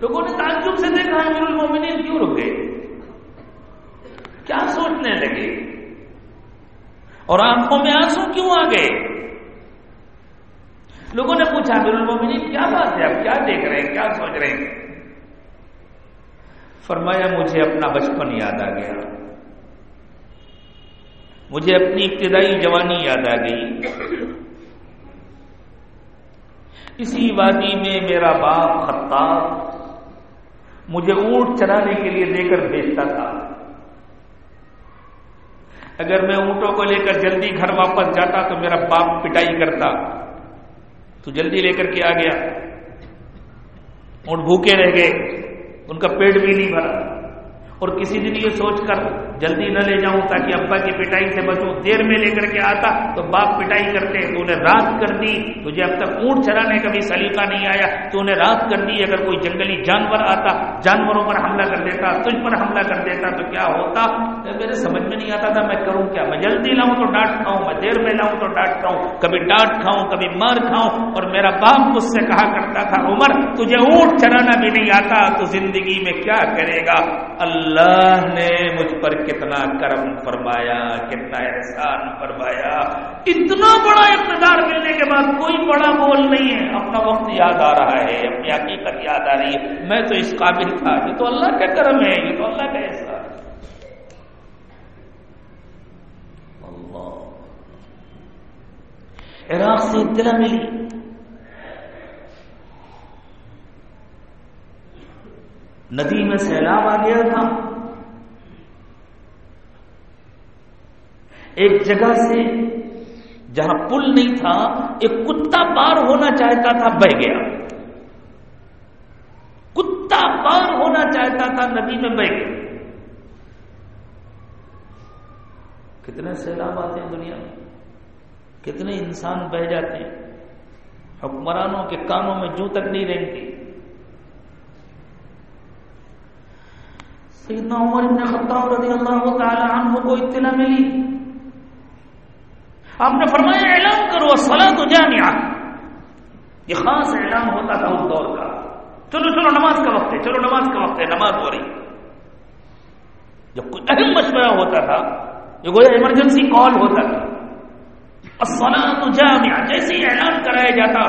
لوگوں نے تعجب سے دیکھا امیر المومنین کیوں رک گئے۔ کیا سوچنے لگے؟ اور آنکھوں میں آنسو کیوں آ گئے؟ لوگوں نے پوچھا امیر المومنین کیا بات ہے؟ آپ کیا دیکھ رہے ہیں؟ کیا سوچ رہے ہیں؟ فرمایا مجھے اپنا بچپن یاد آ گیا۔ مجھے اپنی ابتدائی جوانی یاد آ گئی۔ اسی وادی میں میرا باپ خطاب مجھے اونٹ چلانے کے لیے لے کر بھیجتا تھا۔ اگر میں اونٹوں کو لے کر جلدی گھر واپس جاتا تو میرا باپ پٹائی کرتا۔ تو جلدی لے کر کے آ گیا۔ اونٹ بھوکے رہ گئے۔ ان کا پیٹ بھی نہیں بھرا۔ اور کسی دن یہ سوچ کر جلدی نہ لے جاؤں تاکہ ابا کی پٹائی سے بچوں دیر میں لے کر کے آتا تو باپ پٹائی کرتے، تو انہیں رات کر دی، تجھے اب تک اونٹ چلانے کا بھی سلیقہ نہیں آیا، تو انہیں رات کر دی، اگر کوئی جنگلی جانور آتا، جانوروں پر حملہ کر دیتا، تجھ پر حملہ کر دیتا، تو کیا ہوتا؟ میرے سمجھ میں نہیں آتا تھا میں کروں کیا؟ میں جلدی لاؤں تو ڈانٹ کھاؤں، میں دیر میں لاؤں تو ڈانٹ کھاؤں، کبھی ڈانٹ کھاؤں، کبھی مار کھاؤں، اور میرا باپ مجھ سے کہا کرتا تھا، عمر، تجھے اونٹ چلانا بھی نہیں آتا، تو زندگی میں کیا کرے گا؟ اللہ اللہ نے مجھ پر کتنا کرم فرمایا، کتنا احسان فرمایا۔ اتنا بڑا اقتدار ملنے کے بعد کوئی بڑا بول نہیں ہے۔ اپنا وقت یاد آ رہا ہے، اپنی حقیقت یاد آ رہی ہے۔ میں تو اس قابل تھا، یہ تو اللہ کا کرم ہے، یہ تو اللہ کا احسان۔ عراق سے اطلاع ملی۔ ندی میں سیلاب آ گیا تھا۔ ایک جگہ سے جہاں پل نہیں تھا، ایک کتا پار ہونا چاہتا تھا، بہ گیا۔ کتا پار ہونا چاہتا تھا، ندی میں بہ گیا۔ کتنے سیلاب آتے ہیں دنیا میں؟ کتنے انسان بہ جاتے ہیں۔ حکمرانوں کے کانوں میں جو تک نہیں رہیں سیدنا عمر ابن خطاب رضی اللہ تعالی عنہ کو اطلاع ملی۔ آپ نے فرمایا، اعلان کرو سلا تو جامعہ۔ یہ خاص اعلان ہوتا تھا اس دور کا۔ چلو چلو، نماز کا وقت ہے، چلو، نماز کا وقت ہے، نماز ہو رہی۔ جب کوئی اہم مشورہ ہوتا تھا جو گویا ایمرجنسی کال ہوتا تھا۔ تو جامعہ جیسے ہی اعلان کرایا جاتا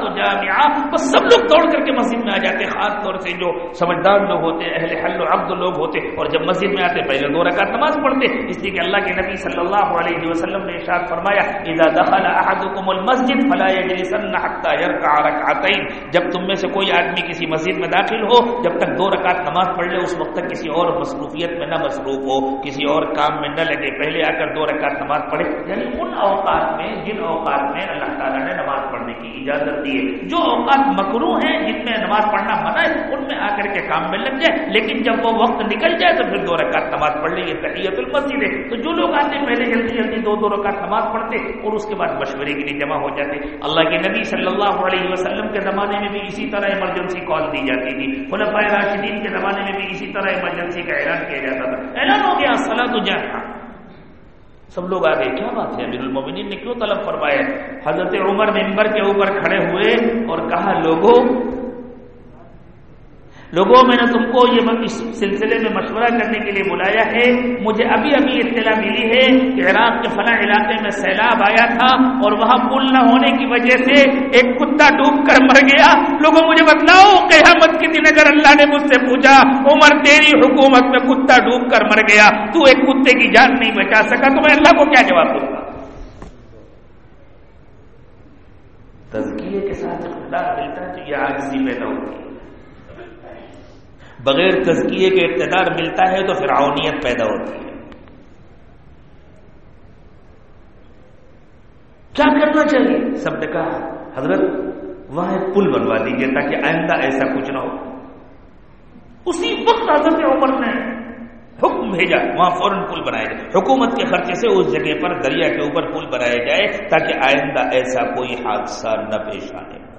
تو جامعہ بس سب لوگ دوڑ کر کے مسجد میں آ جاتے، خاص طور سے جو سمجھدار لوگ ہوتے، اہل حل و عبد لوگ ہوتے، اور جب مسجد میں آتے، پہلے دو رکعت نماز پڑھتے. اس لیے کہ اللہ کے نبی صلی اللہ علیہ وسلم نے ارشاد فرمایا، اذا دخل احدكم المسجد فلا يجلسن حتى يركع ركعتين جب تم میں سے کوئی آدمی کسی مسجد میں داخل ہو، جب تک دو رکعت نماز پڑھ لے، اس وقت تک کسی اور مصروفیت میں نہ مصروف ہو، کسی اور کام میں نہ لگے، پہلے آ کر دو رکعت نماز پڑھے. یعنی ان اوقات میں، جن اوقات میں اللہ تعالیٰ نے نماز پڑھنے کی اجازت دی ہے۔ جو اوقات مکرو ہیں، جن میں نماز پڑھنا منع ہے، ان میں آ کر کے کام میں لگ جائے۔ لیکن جب وہ وقت نکل جائے، تو پھر دو رکعت نماز پڑھ لی یہ تحیت المسجد ہے۔ تو جو لوگ آتے پہلے جلدی جلدی دو دو رکعت نماز پڑھتے اور اس کے بعد مشورے کے لیے جمع ہو جاتے۔ اللہ کے نبی صلی اللہ علیہ وسلم کے زمانے میں بھی اسی طرح ایمرجنسی کال دی جاتی تھی۔ خلفۂ راشدین کے زمانے میں بھی اسی طرح ایمرجنسی کا اعلان کیا جاتا تھا۔ اعلان ہو گیا سلا تو جانا سب لوگ آ گئے کیا بات ہے؟ امیر المومنین نے کیوں طلب فرمایا؟ حضرت عمر ممبر کے اوپر کھڑے ہوئے اور کہا، لوگوں لوگوں میں نے تم کو یہ اس سلسلے میں مشورہ کرنے کے لیے بلایا ہے، مجھے ابھی ابھی اطلاع ملی ہے کہ عراق کے فلاں علاقے میں سیلاب آیا تھا اور وہاں پل نہ ہونے کی وجہ سے ایک کتا ڈوب کر مر گیا۔ لوگوں، مجھے بتلاؤ، قیامت کے دن اگر اللہ نے مجھ سے پوچھا، عمر، تیری حکومت میں کتا ڈوب کر مر گیا، تو ایک کتے کی جان نہیں بچا سکا، تو میں اللہ کو کیا جواب دوں گا؟ تزکیے کے ساتھ اقتدار ملتا ہے تو یہ آجزی پیدا ہوتی ہے۔ بغیر تزکیے کے اقتدار ملتا ہے تو پھر پیدا ہوتی ہے۔ کیا کرنا چاہیے؟ سب نے کہا، حضرت، وہاں ایک پل بنوا دیجیے تاکہ آئندہ ایسا کچھ نہ ہو۔ اسی وقت حضرت عمر نے حکم بھیجا، وہاں فوراً پل بنایا جائے۔ حکومت کے خرچے سے اس جگہ پر دریا کے اوپر پل بنایا جائے تاکہ آئندہ ایسا کوئی حادثہ نہ پیش آنے۔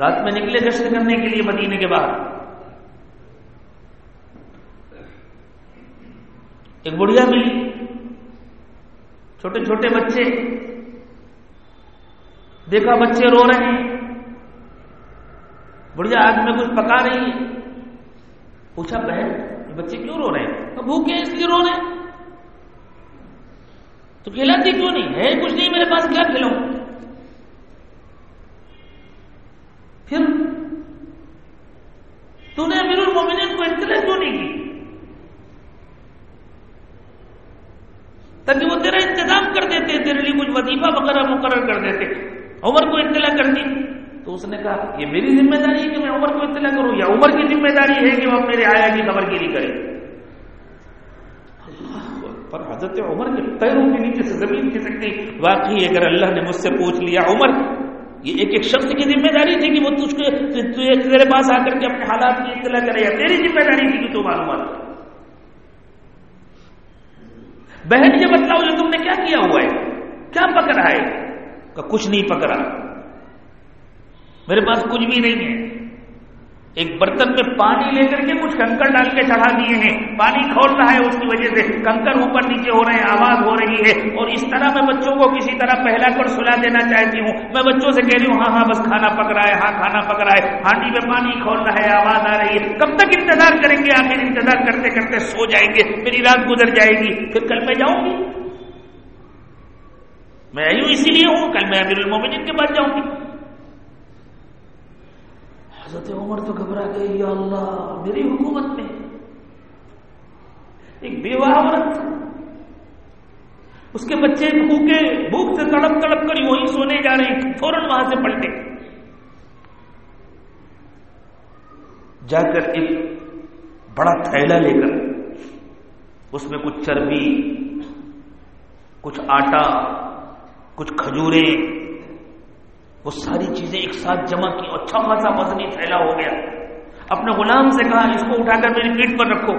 رات میں نکلے گشت کرنے کے لیے مدینے کے بعد ایک بڑھیا ملی۔ چھوٹے چھوٹے بچے۔ دیکھا بچے رو رہے ہیں۔ بڑھیا آگ میں کچھ پکا رہی ہے پوچھا بہن بچے کیوں رو رہے ہیں؟ بھوکے اس لیے رو رہے ہیں۔ تو کھلاتی کیوں نہیں؟ ہے کچھ نہیں میرے پاس، کیا کھلاؤں پھر تو نے امیر المومنین کو اطلاع کیوں نہیں کی تاکہ وہ تیرا انتظام کر دیتے تیرے لیے کچھ وظیفہ وغیرہ مقرر کر دیتے عمر کو اطلاع کر دی تو اس نے کہا یہ میری ذمہ داری ہے کہ میں عمر کو اطلاع کروں یا عمر کی ذمہ داری ہے کہ وہ اپنے رعایا کی خبر گیری کرے پر حضرت عمر کے پیروں کے نیچے سے زمین کھسکتی واقعی اگر اللہ نے مجھ سے پوچھ لیا عمر یہ ایک ایک شخص کی ذمہ داری تھی کہ وہ تجھ کو تیرے پاس آ کر کے اپنے حالات کی اطلاع کرے یا تیری ذمہ داری تھی کہ تو معلومات بہن یہ بتلاؤ جو تم نے کیا کیا ہوا ہے؟ کیا پکڑا ہے؟ کہ کچھ نہیں پکڑا۔ میرے پاس کچھ بھی نہیں ہے۔ ایک برتن میں پانی لے کر کے کچھ کنکر ڈال کے چڑھا دیے ہیں۔ پانی کھول رہا ہے اس کی وجہ سے۔ کنکر اوپر نیچے ہو رہے ہیں، آواز ہو رہی ہے۔ اور اس طرح میں بچوں کو کسی طرح پہلا کر سلا دینا چاہتی ہوں۔ میں بچوں سے کہہ رہی ہوں ہاں ہاں بس کھانا پک رہا ہے ہاں کھانا پک رہا ہے۔ ہانڈی میں پانی کھول رہا ہے، آواز آ رہی ہے۔ کب تک انتظار کریں گے؟ آخر انتظار کرتے کرتے سو جائیں گے۔ میری رات گزر جائے گی۔ پھر کل میں جاؤں گی۔ میں آئی ہوں اسی لیے ہوں، کل میں امیر المومنین کے پاس جاؤں گی۔ حضرت عمر تو گھبرا گئے یا اللہ، میری حکومت میں ایک بیوہ عورت اس کے بچے بھوکے، بھوک سے تڑپ تڑپ کر وہی سونے جا رہے ہیں، فوراً وہاں سے پلٹے۔ جا کر ایک بڑا تھیلا لے کر، اس میں کچھ چربی، کچھ آٹا، کچھ کھجوریں وہ ساری چیزیں ایک ساتھ جمع کی اور اچھا خاصا وزنی پھیلا ہو گیا۔ اپنے غلام سے کہا، اس کو اٹھا کر میری پیٹ پر رکھو۔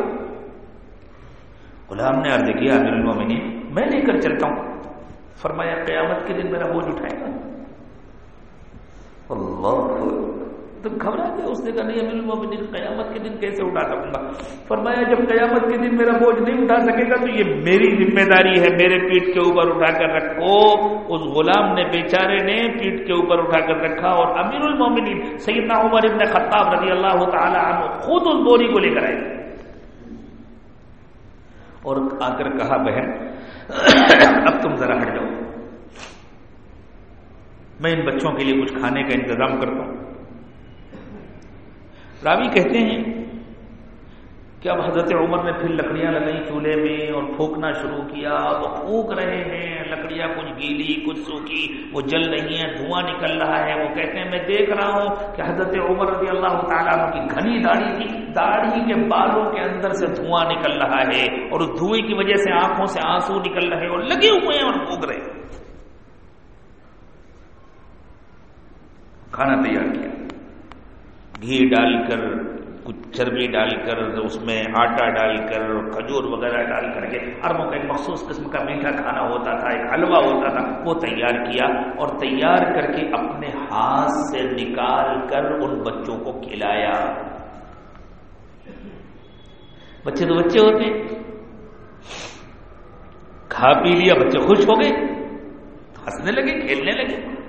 غلام نے عرض کیا، امیر المومنین، میں لے کر چلتا ہوں۔ فرمایا، قیامت کے دن میرا بوجھ اٹھائے گا۔ اللہ تو گھبرا گیا اس نے کہا، نہیں امیر المومنین، قیامت کے دن کیسے اٹھا سکوں گا؟ فرمایا، جب قیامت کے دن میرا بوجھ نہیں اٹھا سکے گا تو یہ میری ذمہ داری ہے، میرے پیٹ کے اوپر اٹھا کر رکھو۔ اس غلام نے، بیچارے نے پیٹ کے اوپر اٹھا کر رکھا اور امیر المومنین، سیدنا عمر ابن خطاب رضی اللہ تعالی عنہ خود اس بوری کو لے کر آئے۔ اور آ کر کہا، بہن، اب تم ذرا ہٹ جاؤ۔ میں ان بچوں کے لیے کچھ کھانے کا انتظام کرتا ہوں۔ راوی کہتے ہیں کہ اب حضرت عمر نے پھر لکڑیاں لگائی چولہے میں اور پھونکنا شروع کیا، وہ پھونک رہے ہیں، لکڑیاں کچھ گیلی، کچھ سوکھی، وہ جل رہی ہیں، دھواں نکل رہا ہے۔ وہ کہتے ہیں، میں دیکھ رہا ہوں کہ حضرت عمر رضی اللہ تعالیٰ کی گھنی داڑھی تھی۔ داڑھی کے بالوں کے اندر سے دھواں نکل رہا ہے اور اس دھوئیں کی وجہ سے آنکھوں سے آنسو نکل رہے اور لگے ہوئے ہیں اور پھونک رہے کھانا تیار کیا۔ گھی ڈال کر، کچھ چربی ڈال کر، اس میں آٹا ڈال کر کھجور وغیرہ ڈال کر کے اربوں کا ایک مخصوص قسم کا میٹھا کھانا ہوتا تھا، ایک حلوہ ہوتا تھا، وہ تیار کیا اور تیار کر کے اپنے ہاتھ سے نکال کر ان بچوں کو کھلایا۔ بچے تو بچے ہوتے کھا پی لیا، بچے خوش ہو گئے، ہنسنے لگے، کھیلنے لگے۔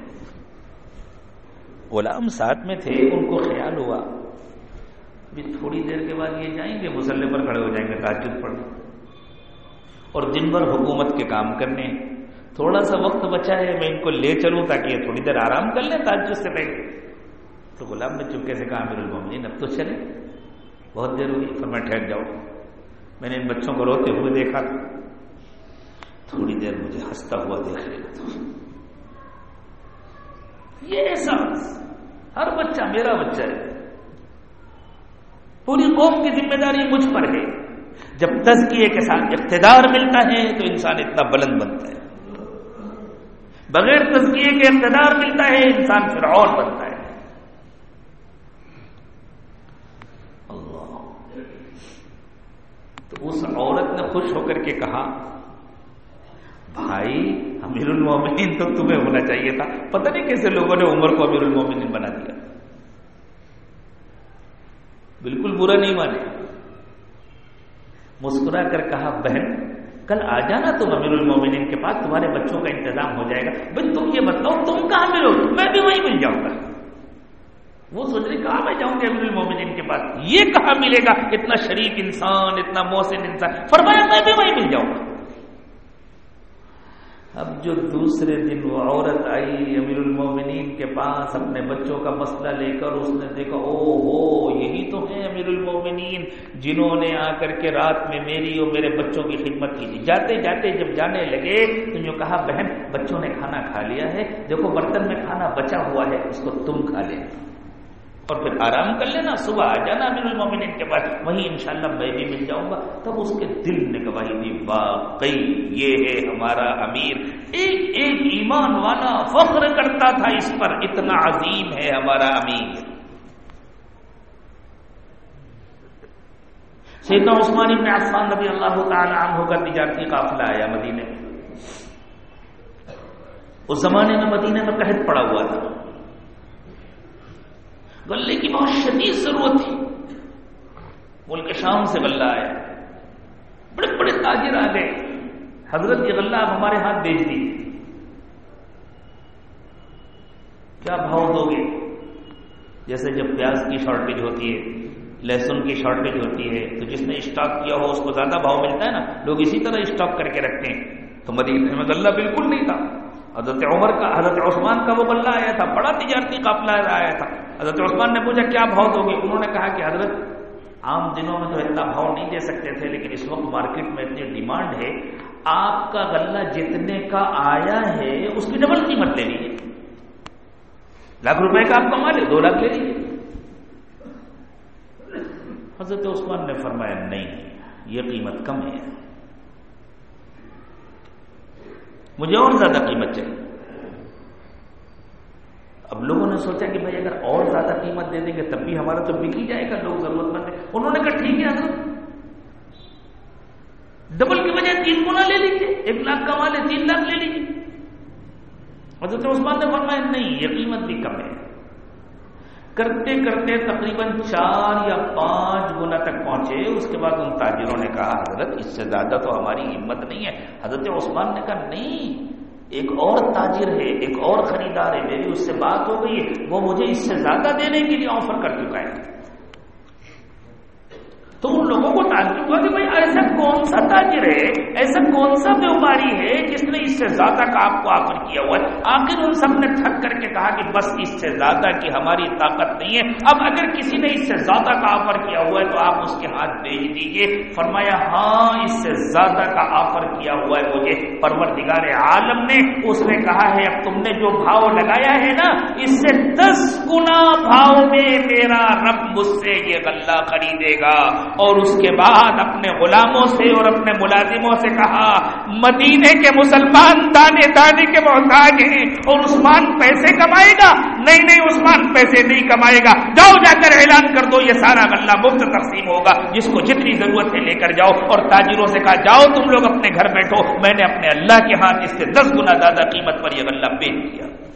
غلام ساتھ میں تھے، ان کو خیال ہوا۔ بھی تھوڑی دیر کے بعد یہ جائیں گے، مسلح پر کھڑے ہو جائیں گے، تاجر پڑھنے اور دن بھر حکومت کے کام کرنے۔ تھوڑا سا وقت بچا ہے، میں ان کو لے چلوں تاکہ یہ تھوڑی دیر آرام کر لیں تاجر سے پہلے۔ تو غلام نے چپکے سے کہا میرے المومنین اب تو چلے بہت دیر ہوئی پھر میں ٹھہر جاؤں میں نے ان بچوں کو روتے ہوئے دیکھا۔ تھوڑی دیر مجھے ہنستا ہوا دیکھ لے یہ احساس ہر بچہ میرا بچہ ہے۔ پوری قوم کی ذمہ داری مجھ پر ہے۔ جب تزکیے کے ساتھ اقتدار ملتا ہے تو انسان اتنا بلند بنتا ہے۔ بغیر تزکیے کے اقتدار ملتا ہے، انسان پھر اور بنتا ہے۔ اللہ۔ تو اس عورت نے خوش ہو کر کے کہا، بھائی امیر المومنین تو تمہیں ہونا چاہیے تھا پتہ نہیں کیسے لوگوں نے عمر کو امیر المومنین بنا دیا بالکل برا نہیں مانے مسکرا کر کہا بہن کل آ جانا تم امیر المومنین کے پاس تمہارے بچوں کا انتظام ہو جائے گا بھائی تم یہ بتاؤ تم کہاں ملو میں بھی وہیں مل جاؤں گا وہ سوچ رہی کہاں میں جاؤں گا امیر المومنین کے پاس یہ کہاں ملے گا اتنا شریک انسان اتنا محسن انسان فرمایا میں بھی وہیں مل جاؤں گا اب جو دوسرے دن وہ عورت آئی امیر المومنین کے پاس اپنے بچوں کا مسئلہ لے کر، اس نے دیکھا او ہو، یہی تو ہے امیر المومنین جنہوں نے آ کر کے رات میں میری اور میرے بچوں کی خدمت کی تھی۔ جاتے جاتے جب جانے لگے تو جو کہا، بہن، بچوں نے کھانا کھا لیا ہے، دیکھو برتن میں کھانا بچا ہوا ہے، اس کو تم کھا لے۔ اور پھر آرام کر لینا، صبح آ جانا امیر المومنین کے پاس، وہیں انشاءاللہ میں بھی مل جاؤں گا۔ تب اس کے دل نے گواہی دی، واقعی یہ ہے ہمارا امیر۔ ایک ایک ایمان والا فخر کرتا تھا اس پر، اتنا عظیم ہے ہمارا امیر۔ سیدنا عثمان ابن عفان نبی اللہ تعالی عنہ کا تجارتی قافلہ آیا مدینے میں اس زمانے میں مدینے میں قحط پڑا ہوا تھا۔ غلے کی بہت شدید ضرورت تھی۔ ملک شام سے غلہ آیا۔ بڑے بڑے تاجر آ گئے۔ حضرت یہ غلہ آپ ہمارے ہاتھ بیچ دی کیا بھاؤ دو گے؟ جیسے جب پیاز کی شارٹیج ہوتی ہے، لہسن کی شارٹیج ہوتی ہے، تو جس نے اسٹاک کیا ہو، اس کو زیادہ بھاؤ ملتا ہے نا؟ لوگ اسی طرح اسٹاک کر کے رکھتے ہیں۔ تو مدینہ میں غلہ بالکل نہیں تھا۔ حضرت عمر کا حضرت عثمان کا وہ غلہ آیا تھا، بڑا تجارتی قافلہ آیا تھا۔ حضرت عثمان نے پوچھا، کیا بھاؤ دو گے انہوں نے کہا کہ حضرت عام دنوں میں تو اتنا بھاؤ نہیں دے سکتے تھے، لیکن اس وقت مارکیٹ میں اتنی ڈیمانڈ ہے۔ آپ کا غلہ جتنے کا آیا ہے، اس کی ڈبل قیمت لے لیجیے لاکھ روپے کا آپ کما لے دو لاکھ لے لیجیے حضرت عثمان نے فرمایا، نہیں، یہ قیمت کم ہے۔ مجھے اور زیادہ قیمت چاہیے۔ اب لوگوں نے سوچا کہ بھائی اگر اور زیادہ قیمت دے دیں گے تب بھی ہمارا تو بک ہی جائے گا، لوگ ضرورت مند ہے انہوں نے کہا ٹھیک ہے حضرت ڈبل کی بجائے تین گنا لے لیجیے ایک لاکھ کما لے تین لاکھ لے لیجیے حضرت عثمان نے فرمایا، نہیں، یہ قیمت بھی کم ہے۔ کرتے کرتے تقریباً چار یا پانچ گنا تک پہنچے۔ اس کے بعد ان تاجروں نے کہا، حضرت، اس سے زیادہ تو ہماری ہمت نہیں ہے۔ حضرت عثمان نے کہا، نہیں، ایک اور تاجر ہے، ایک اور خریدار ہے، میری اس سے بات ہو گئی ہے، وہ مجھے اس سے زیادہ دینے کے لیے آفر کر چکا ہے۔ لوگوں کو تعجب ہوا کہ بھائی ایسا کون سا تاجر ہے، ایسا کون سا بیوپاری ہے جس نے اس سے زیادہ کا آپ کو آفر کیا ہوا ہے؟ آخر ان سب نے تھک کر کے کہا کہ بس اس سے زیادہ کی ہماری طاقت نہیں ہے۔ اب اگر کسی نے اس سے زیادہ کا آفر کیا ہوا ہے تو آپ اس کے ہاتھ بھیج دیجیے فرمایا ہاں اس سے زیادہ کا آفر کیا ہوا ہے مجھے۔ پرور عالم نے، اس نے کہا ہے، اب تم نے جو بھاؤ لگایا ہے نا، اس سے دس گنا بھاؤ میں میرا رب مجھ سے یہ غلہ خریدے گا۔ اور اس کے بعد اپنے غلاموں سے اور اپنے ملازموں سے کہا، مدینے کے مسلمان دانے دانے کے محتاج ہیں اور عثمان پیسے کمائے گا؟ نہیں نہیں، عثمان پیسے نہیں کمائے گا۔ جاؤ، جا کر اعلان کر دو، یہ سارا غلہ مفت تقسیم ہوگا۔ جس کو جتنی ضرورت ہے لے کر جاؤ۔ اور تاجروں سے کہا، جاؤ تم لوگ اپنے گھر بیٹھو۔ میں نے اپنے اللہ کے ہاتھ اس سے دس گنا زیادہ قیمت پر یہ غلہ پیش کیا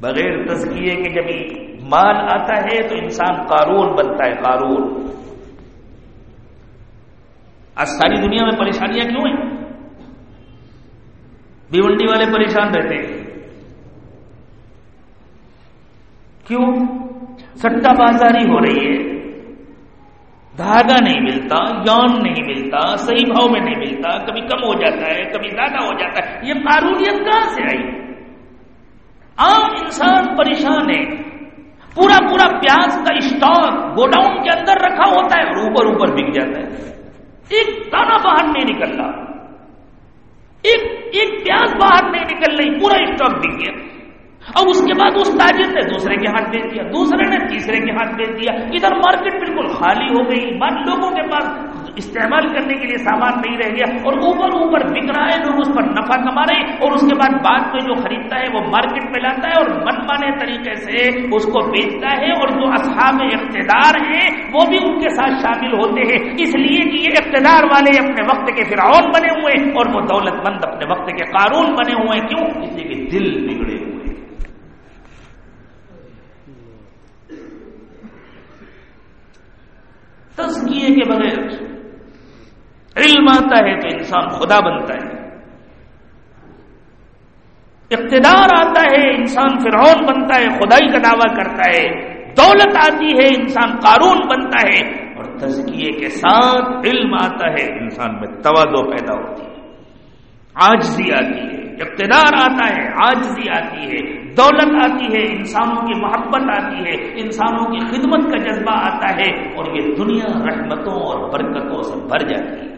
بغیر تزکیے کے جب مال آتا ہے تو انسان قارون بنتا ہے، قارون۔ آج ساری دنیا میں پریشانیاں کیوں ہیں؟ بھیونڈی والے پریشان رہتے ہیں۔ کیوں؟ سٹا بازاری ہو رہی ہے۔ دھاگا نہیں ملتا، یان نہیں ملتا، صحیح بھاؤ میں نہیں ملتا، کبھی کم ہو جاتا ہے، کبھی زیادہ ہو جاتا ہے۔ یہ قارونیت کہاں سے آئی؟ عام انسان پریشان ہے۔ پورا پورا پیاز کا اسٹاک گوڈاؤن کے اندر رکھا ہوتا ہے اور اوپر اوپر بک جاتا ہے۔ ایک دانا باہر نہیں نکل رہا۔ ایک ایک پیاز باہر نہیں نکل رہی، پورا اسٹاک بک گیا۔ اور اس کے بعد اس تاجر نے دوسرے کے ہاتھ بیچ دیا، دوسرے نے تیسرے کے ہاتھ بیچ دیا۔ ادھر مارکیٹ بالکل خالی ہو گئی۔ من لوگوں کے پاس استعمال کرنے کے لیے سامان نہیں رہ گیا اور اوپر اوپر بک رہا ہے، لوگ اس پر نفع کما رہے اور اس کے بعد بعد میں جو خریدتا ہے وہ مارکیٹ میں لاتا ہے اور من مانے طریقے سے اس کو بیچتا ہے اور جو اصحاب اقتدار ہیں وہ بھی ان کے ساتھ شامل ہوتے ہیں۔ اس لیے کہ یہ اقتدار والے اپنے وقت کے فرعون بنے ہوئے اور وہ دولت مند اپنے وقت کے قانون بنے ہوئے کیوں؟ اس لیے کہ دل بگڑے ہوئے تزکیے کے بغیر علم آتا ہے تو انسان خدا بنتا ہے۔ اقتدار آتا ہے، انسان فرعون بنتا ہے، خدائی کا دعویٰ کرتا ہے۔ دولت آتی ہے، انسان قارون بنتا ہے۔ اور تزکیے کے ساتھ علم آتا ہے، انسان میں توازو پیدا ہوتی ہے۔ آجزی آتی ہے، اقتدار آتا ہے آجزی آتی ہے۔ دولت آتی ہے، انسانوں کی محبت آتی ہے، انسانوں کی خدمت کا جذبہ آتا ہے۔ اور یہ دنیا رحمتوں اور برکتوں سے بھر جاتی ہے۔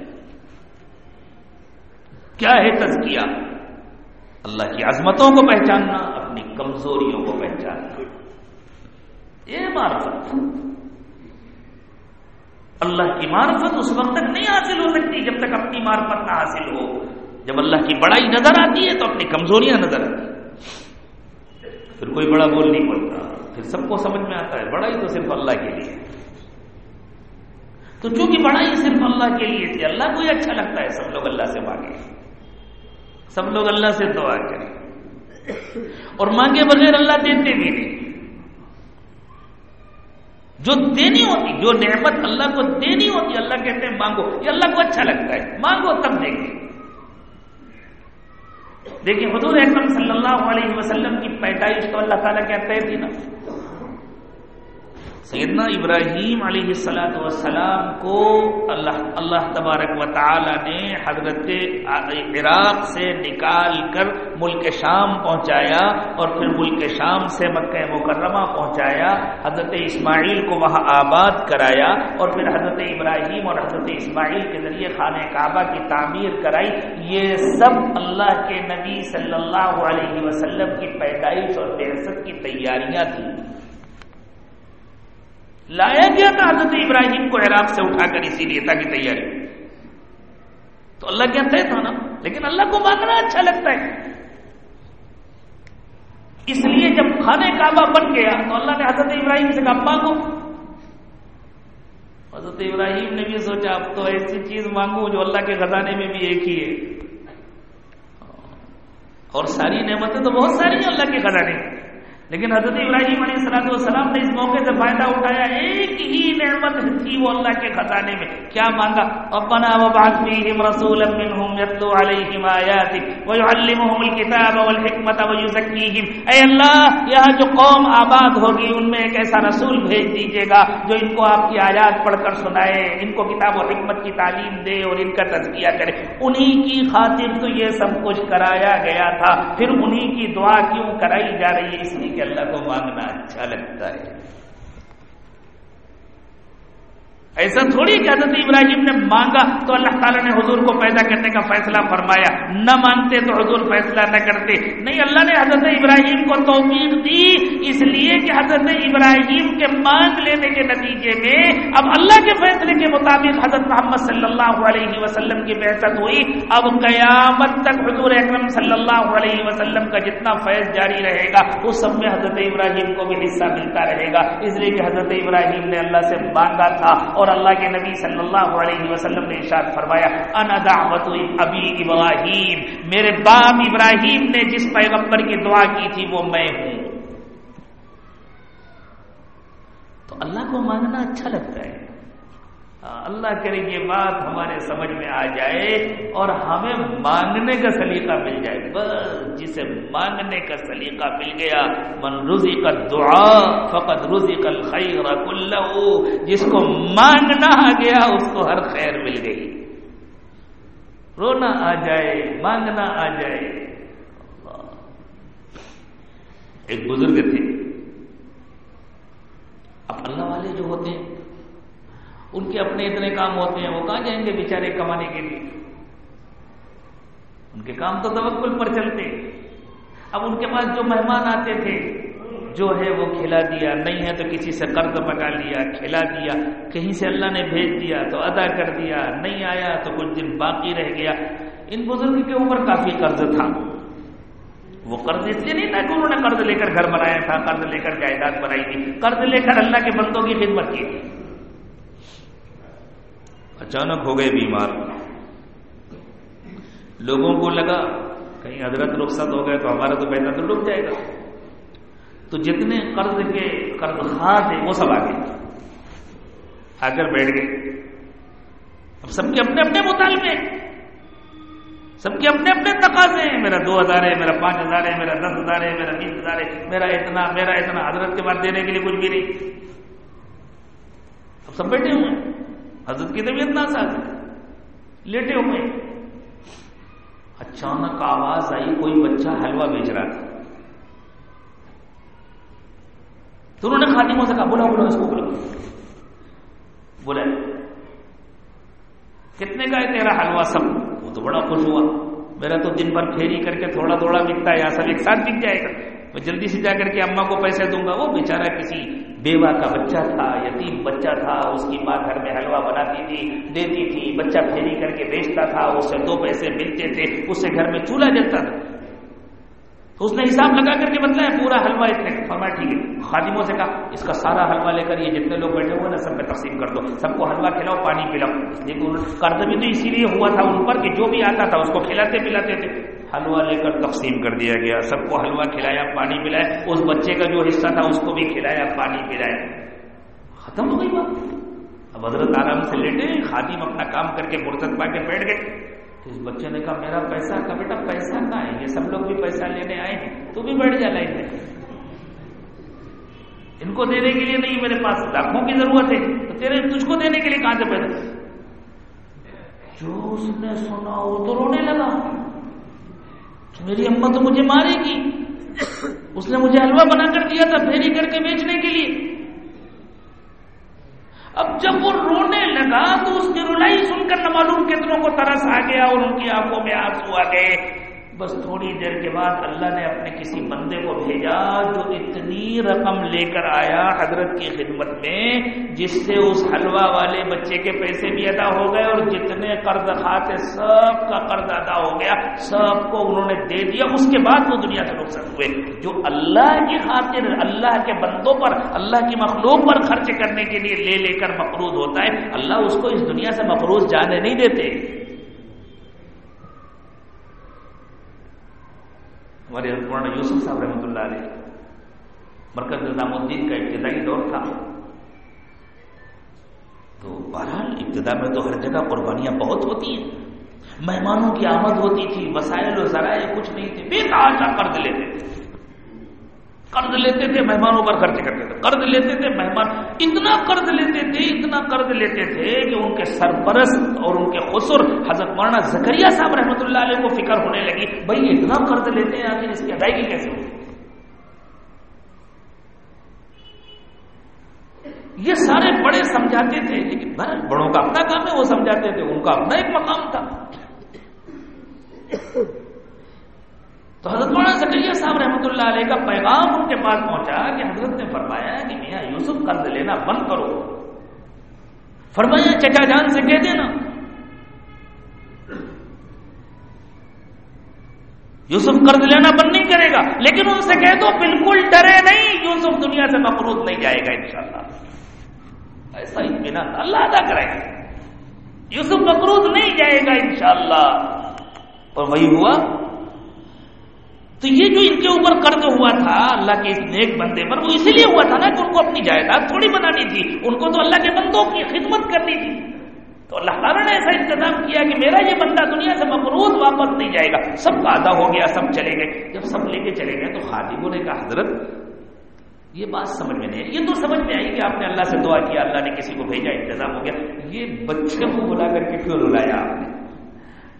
کیا ہے تزکیہ؟ اللہ کی عظمتوں کو پہچاننا، اپنی کمزوریوں کو پہچاننا۔ یہ معرفت اللہ کی معرفت اس وقت تک نہیں حاصل ہو سکتی، جب تک اپنی معرفت نہ حاصل ہو۔ جب اللہ کی بڑائی نظر آتی ہے تو اپنی کمزوریاں نظر آتی پھر کوئی بڑا بول نہیں پڑتا۔ پھر سب کو سمجھ میں آتا ہے، بڑائی تو صرف اللہ کے لیے۔ تو چونکہ بڑائی صرف اللہ کے لیے تھی، اللہ کو ہی اچھا لگتا ہے، سب لوگ اللہ سے مانگے۔ سب لوگ اللہ سے دعا کریں۔ اور مانگے بغیر اللہ دیتے بھی نہیں۔ جو دینی ہوتی، جو نعمت اللہ کو دینی ہوتی، اللہ کہتے ہیں مانگو۔ یہ اللہ کو اچھا لگتا ہے۔ مانگو تب دیں گے دیکھیں، حضور اکرم صلی اللہ علیہ وسلم کی پیدائش تو اللہ تعالیٰ کہتے تھی نا۔ سیدنا ابراہیم علیہ السلاۃ والسلام کو اللہ اللہ تبارک و تعالی نے حضرت عراق سے نکال کر ملک شام پہنچایا اور پھر ملک شام سے مکہ مکرمہ پہنچایا، حضرت اسماعیل کو وہاں آباد کرایا اور پھر حضرت ابراہیم اور حضرت اسماعیل کے ذریعے خانہ کعبہ کی تعمیر کرائی۔ یہ سب اللہ کے نبی صلی اللہ علیہ وسلم کی پیدائش اور بحثت کی تیاریاں تھیں۔ لایا گیا تھا حضرت ابراہیم کو عراق سے اٹھا کر اسی لیے تھا تیاری تو اللہ کہتا ہے تھا نا، لیکن اللہ کو مانگنا اچھا لگتا ہے۔ اس لیے جب خانہ کعبہ بن گیا تو اللہ نے حضرت ابراہیم سے کہا، مانگو۔ حضرت ابراہیم نے بھی سوچا، اب تو ایسی چیز مانگو جو اللہ کے خزانے میں بھی ایک ہی ہے۔ اور ساری نعمتیں تو بہت ساری ہیں اللہ کے خزانے میں۔ لیکن حضرت ابراہیم علیہ السلام والسلام نے اس موقع سے فائدہ اٹھایا، ایک ہی نعمت تھی وہ اللہ کے خزانے میں۔ کیا مانگا؟ اپنا وبعث فیہم رسولا منہم یتلو علیہم آیاتک ویعلمہم الکتاب والحکمت ویزکیہم۔ اے اللہ، یہاں جو قوم آباد ہوگی، ان میں ایک ایسا رسول بھیج دیجیے گا جو ان کو آپ کی آیات پڑھ کر سنائے، ان کو کتاب و حکمت کی تعلیم دے اور ان کا تذکیہ کرے۔ انہی کی خاطر تو یہ سب کچھ کرایا گیا تھا، پھر انہی کی دعا کیوں کرائی جا رہی ہے؟ اس لیے کہ اللہ کو مانگنا اچھا لگتا ہے۔ ایسا تھوڑی کہ حضرت ابراہیم نے مانگا تو اللہ تعالیٰ نے حضور کو پیدا کرنے کا فیصلہ فرمایا۔ نہ مانگتے تو حضور فیصلہ نہ کرتے۔ نہیں، اللہ نے حضرت ابراہیم کو توفیق دی، اس لیے کہ حضرت ابراہیم کے مانگ لینے کے نتیجے میں اب اللہ کے فیصلے کے مطابق حضرت محمد صلی اللہ علیہ وسلم کی بحثت ہوئی۔ اب قیامت تک حضور اکرم صلی اللہ علیہ وسلم کا جتنا فیض جاری رہے گا، اس سب میں حضرت ابراہیم کو بھی حصہ ملتا رہے گا۔ اس لیے کہ حضرت ابراہیم نے اللہ سے مانگا تھا اور اللہ کے نبی صلی اللہ علیہ وسلم نے ارشاد فرمایا، انا دعوت ابی ابراہیم، میرے باپ ابراہیم نے جس پیغمبر کی دعا کی تھی وہ میں ہوں۔ تو اللہ کو ماننا اچھا لگتا ہے۔ اللہ کرے یہ بات ہمارے سمجھ میں آ جائے اور ہمیں مانگنے کا سلیقہ مل جائے۔ بس جسے مانگنے کا سلیقہ مل گیا، من روزی کا دعا فقط روزی کا خیر جس کو مانگنا آ گیا، اس کو ہر خیر مل گئی۔ رونا آ جائے، مانگنا آ جائے۔ ایک بزرگ تھے۔ اب اللہ والے جو ہوتے ہیں ان کے اپنے اتنے کام ہوتے ہیں، وہ کہاں جائیں گے بیچارے کمانے کے لیے؟ ان کے کام تو توکل پر چلتے۔ اب ان کے پاس جو مہمان آتے تھے، جو ہے وہ کھلا دیا، نہیں ہے تو کسی سے قرض پکا لیا، کھلا دیا، کہیں سے اللہ نے بھیج دیا تو ادا کر دیا، نہیں آیا تو کچھ دن باقی رہ گیا۔ ان بزرگ کے اوپر کافی قرض تھا۔ وہ قرض اس لیے نہیں تھا کہ انہوں نے قرض لے کر گھر بنایا تھا، قرض لے کر جائیداد بنائی تھی، قرض لے کر اللہ کے بندوں کی خدمت کی۔ تھی اچانک ہو گئے بیمار۔ لوگوں کو لگا، کہیں حضرت رخصت ہو گئے تو ہمارا تو پیسہ تو ڈوب جائے گا۔ تو جتنے قرض کے قرض خواہ تھے، وہ سب آ گئے۔ آ کر بیٹھ گئے۔ اب سب کے اپنے اپنے مطالبے سب کے اپنے اپنے تقاضے ہیں۔ میرا دو ہزار ہے، میرا پانچ ہزار ہے، میرا دس ہزار ہے، میرا بیس ہزار ہے، میرا اتنا میرا اتنا۔ حضرت کے بعد دینے کے لیے کچھ بھی نہیں۔ اب سب بیٹھے ہوئے ہیں۔ حضرت کی طبیعت نہ ساتھ لیٹے ہوئے اچانک آواز آئی، کوئی بچہ حلوہ بیچ رہا تھا۔ تو انہوں نے خاتموں سے کہا، بولا بولا، اس کو بولا۔ بولا، کتنے کا ہے تیرا حلوہ سب؟ وہ تو بڑا خوش ہوا۔ میرا تو دن بھر پھیری کر کے تھوڑا تھوڑا بکتا ہے، یہاں سب ایک ساتھ بک جائے گا۔ میں جلدی سے جا کر کے اماں کو پیسے دوں گا۔ وہ بیچارہ کسی بیوہ کا بچہ تھا، یتیم بچہ تھا، اس کی ماں گھر میں حلوہ بناتی تھی، دیتی تھی، بچہ پھیری کر کے بیچتا تھا اسے دو پیسے ملتے تھے اس سے گھر میں چولہا جلتا تھا۔ تو اس نے حساب لگا کر کے بتلایا، پورا حلوہ اتنے فرمایا، ٹھیک ہے۔ خادموں سے کہا، اس کا سارا حلوہ لے کر یہ جتنے لوگ بیٹھے ہوئے نا، سب میں تقسیم کر دو۔ سب کو حلوہ کھلاؤ، پانی پلاؤ۔ لیکن قرض بھی تو اسی لیے ہوا تھا ان پر کہ جو بھی آتا تھا، اس کو کھلاتے پلاتے تھے۔ حلوہ لے کر تقسیم کر دیا گیا۔ سب کو حلوہ کھلایا، پانی پلایا۔ اس بچے کا جو حصہ تھا، اس کو بھی کھلایا، پانی پلایا۔ ختم ہو گئی بات۔ اب حضرت آرام سے لیٹے، خادم اپنا کام کر کے فرصت پا کے بیٹھ گئے۔ تو اس بچے نے کہا، میرا پیسہ کا بیٹا، پیسہ کہاں ہے۔ یہ سب لوگ بھی پیسہ لینے آئے ہیں۔ تو بھی بیٹھ جا لائن میں۔ ان کو دینے کے لیے نہیں میرے پاس لاکھوں کی ضرورت ہے۔ تو تیرے تجھ کو دینے کے لیے کہاں سے پیسے جو اس نے سنا، وہ تو رونے لگا۔ میری اما تو مجھے مارے گی۔ اس نے مجھے حلوہ بنا کر دیا تھا پھیری کر کے بیچنے کے لیے۔ اب جب وہ رونے لگا تو اس کی رلائی سن کر نہ معلوم کتنوں کو ترس آ گیا اور ان کی آنکھوں میں آنسو آ گئے۔ بس تھوڑی دیر کے بعد اللہ نے اپنے کسی بندے کو بھیجا جو اتنی رقم لے کر آیا حضرت کی خدمت میں، جس سے اس حلوہ والے بچے کے پیسے بھی ادا ہو گئے اور جتنے قرض کھاتے سب کا قرض ادا ہو گیا۔ سب کو انہوں نے دے دیا۔ اس کے بعد وہ دنیا سے رخصت ہوئے۔ جو اللہ کی خاطر، اللہ کے بندوں پر، اللہ کی مخلوق پر خرچ کرنے کے لیے لے لے کر مقروض ہوتا ہے، اللہ اس کو اس دنیا سے مقروض جانے نہیں دیتے۔ ہمارے مولانا یوسف صاحب رحمۃ اللہ علیہ مرکز نظام الدین کا ابتدائی دور تھا تو بہرحال ابتدا میں تو ہر جگہ قربانیاں بہت ہوتی ہیں مہمانوں کی آمد ہوتی تھی وسائل و ذرائع کچھ نہیں تھے بے تحاشا قرض لیتے تھے قرض لیتے تھے، مہمانوں پر خرچ کرتے تھے۔ قرض لیتے تھے، مہمان اتنا قرض لیتے تھے، اتنا قرض لیتے تھے کہ ان کے سرپرست اور ان کے خسر حضرت مولانا زکریہ صاحب رحمۃ اللہ علیہ کو فکر ہونے لگی، بھائی اتنا قرض لیتے ہیں، آخر اس کی ادائیگی کیسے ہوگی؟ یہ سارے بڑے سمجھاتے تھے، لیکن بڑوں کا اپنا کام ہے، وہ سمجھاتے تھے، ان کا اپنا ایک مقام تھا۔ تو حضرت مولانا زکریہ صاحب رحمۃ اللہ علیہ کا پیغام ان کے پاس پہنچا کہ حضرت نے فرمایا کہ میاں یوسف قرض لینا بند کرو۔ فرمایا، چچا جان سے کہہ دینا۔ یوسف قرض لینا بند نہیں کرے گا، لیکن ان سے کہہ دو، بالکل ڈرے نہیں، یوسف دنیا سے مقروض نہیں جائے گا انشاءاللہ۔ ایسا اطمینان اللہ ادا کرے۔ گا یوسف مقروض نہیں جائے گا انشاءاللہ۔ اور وہی ہوا۔ تو یہ جو ان کے اوپر قرض ہوا تھا، اللہ کے اس نیک بندے پر، وہ اسی لیے ہوا تھا نا کہ ان کو اپنی جائیداد تھوڑی بنانی تھی۔ ان کو تو اللہ کے بندوں کی خدمت کرنی تھی۔ تو اللہ تعالیٰ نے ایسا انتظام کیا کہ میرا یہ بندہ دنیا سے مقروض واپس نہیں جائے گا۔ سب کا آدھا ہو گیا، سب چلے گئے۔ جب سب لے کے چلے گئے تو خادموں نے کہا، حضرت، یہ بات سمجھ میں نہیں یہ تو سمجھ میں آئی کہ آپ نے اللہ سے دعا کیا اللہ نے کسی کو بھیجا، انتظام ہو گیا۔ یہ بچے کو بلا کر کے کیوں رلایا آپ نے؟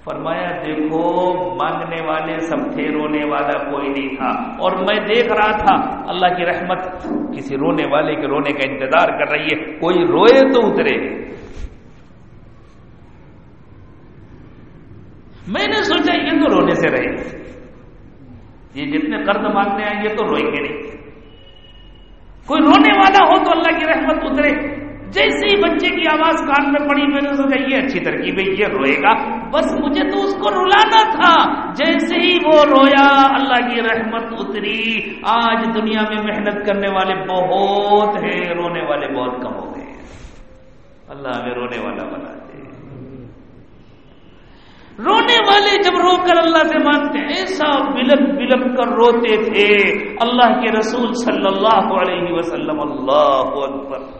فرمایا، دیکھو، مانگنے والے، سب تھے، رونے والا کوئی نہیں تھا۔ اور میں دیکھ رہا تھا، اللہ کی رحمت، کسی رونے والے کے رونے کا انتظار کر رہی ہے۔ کوئی روئے تو اترے۔ میں نے سوچا، یہ تو رونے سے رہے۔ یہ جتنے قرض مانگنے آئیں گے تو روئیں گے نہیں۔ کوئی رونے والا ہو تو اللہ کی رحمت اترے۔ جیسے ہی بچے کی آواز کان میں پڑی، میں نے سوچا، یہ اچھی ترکیب ہے، یہ روئے گا۔ بس مجھے تو اس کو رلانا تھا۔ جیسے ہی وہ رویا، اللہ کی رحمت اتری۔ آج دنیا میں محنت کرنے والے بہت ہیں، رونے والے بہت کم ہو گئے۔ اللہ ہمیں رونے والا بنا دے۔ رونے والے جب رو کر اللہ سے مانتے ایسا بلک بلک کر روتے تھے۔ اللہ کے رسول صلی اللہ علیہ وسلم، اللہ اکبر۔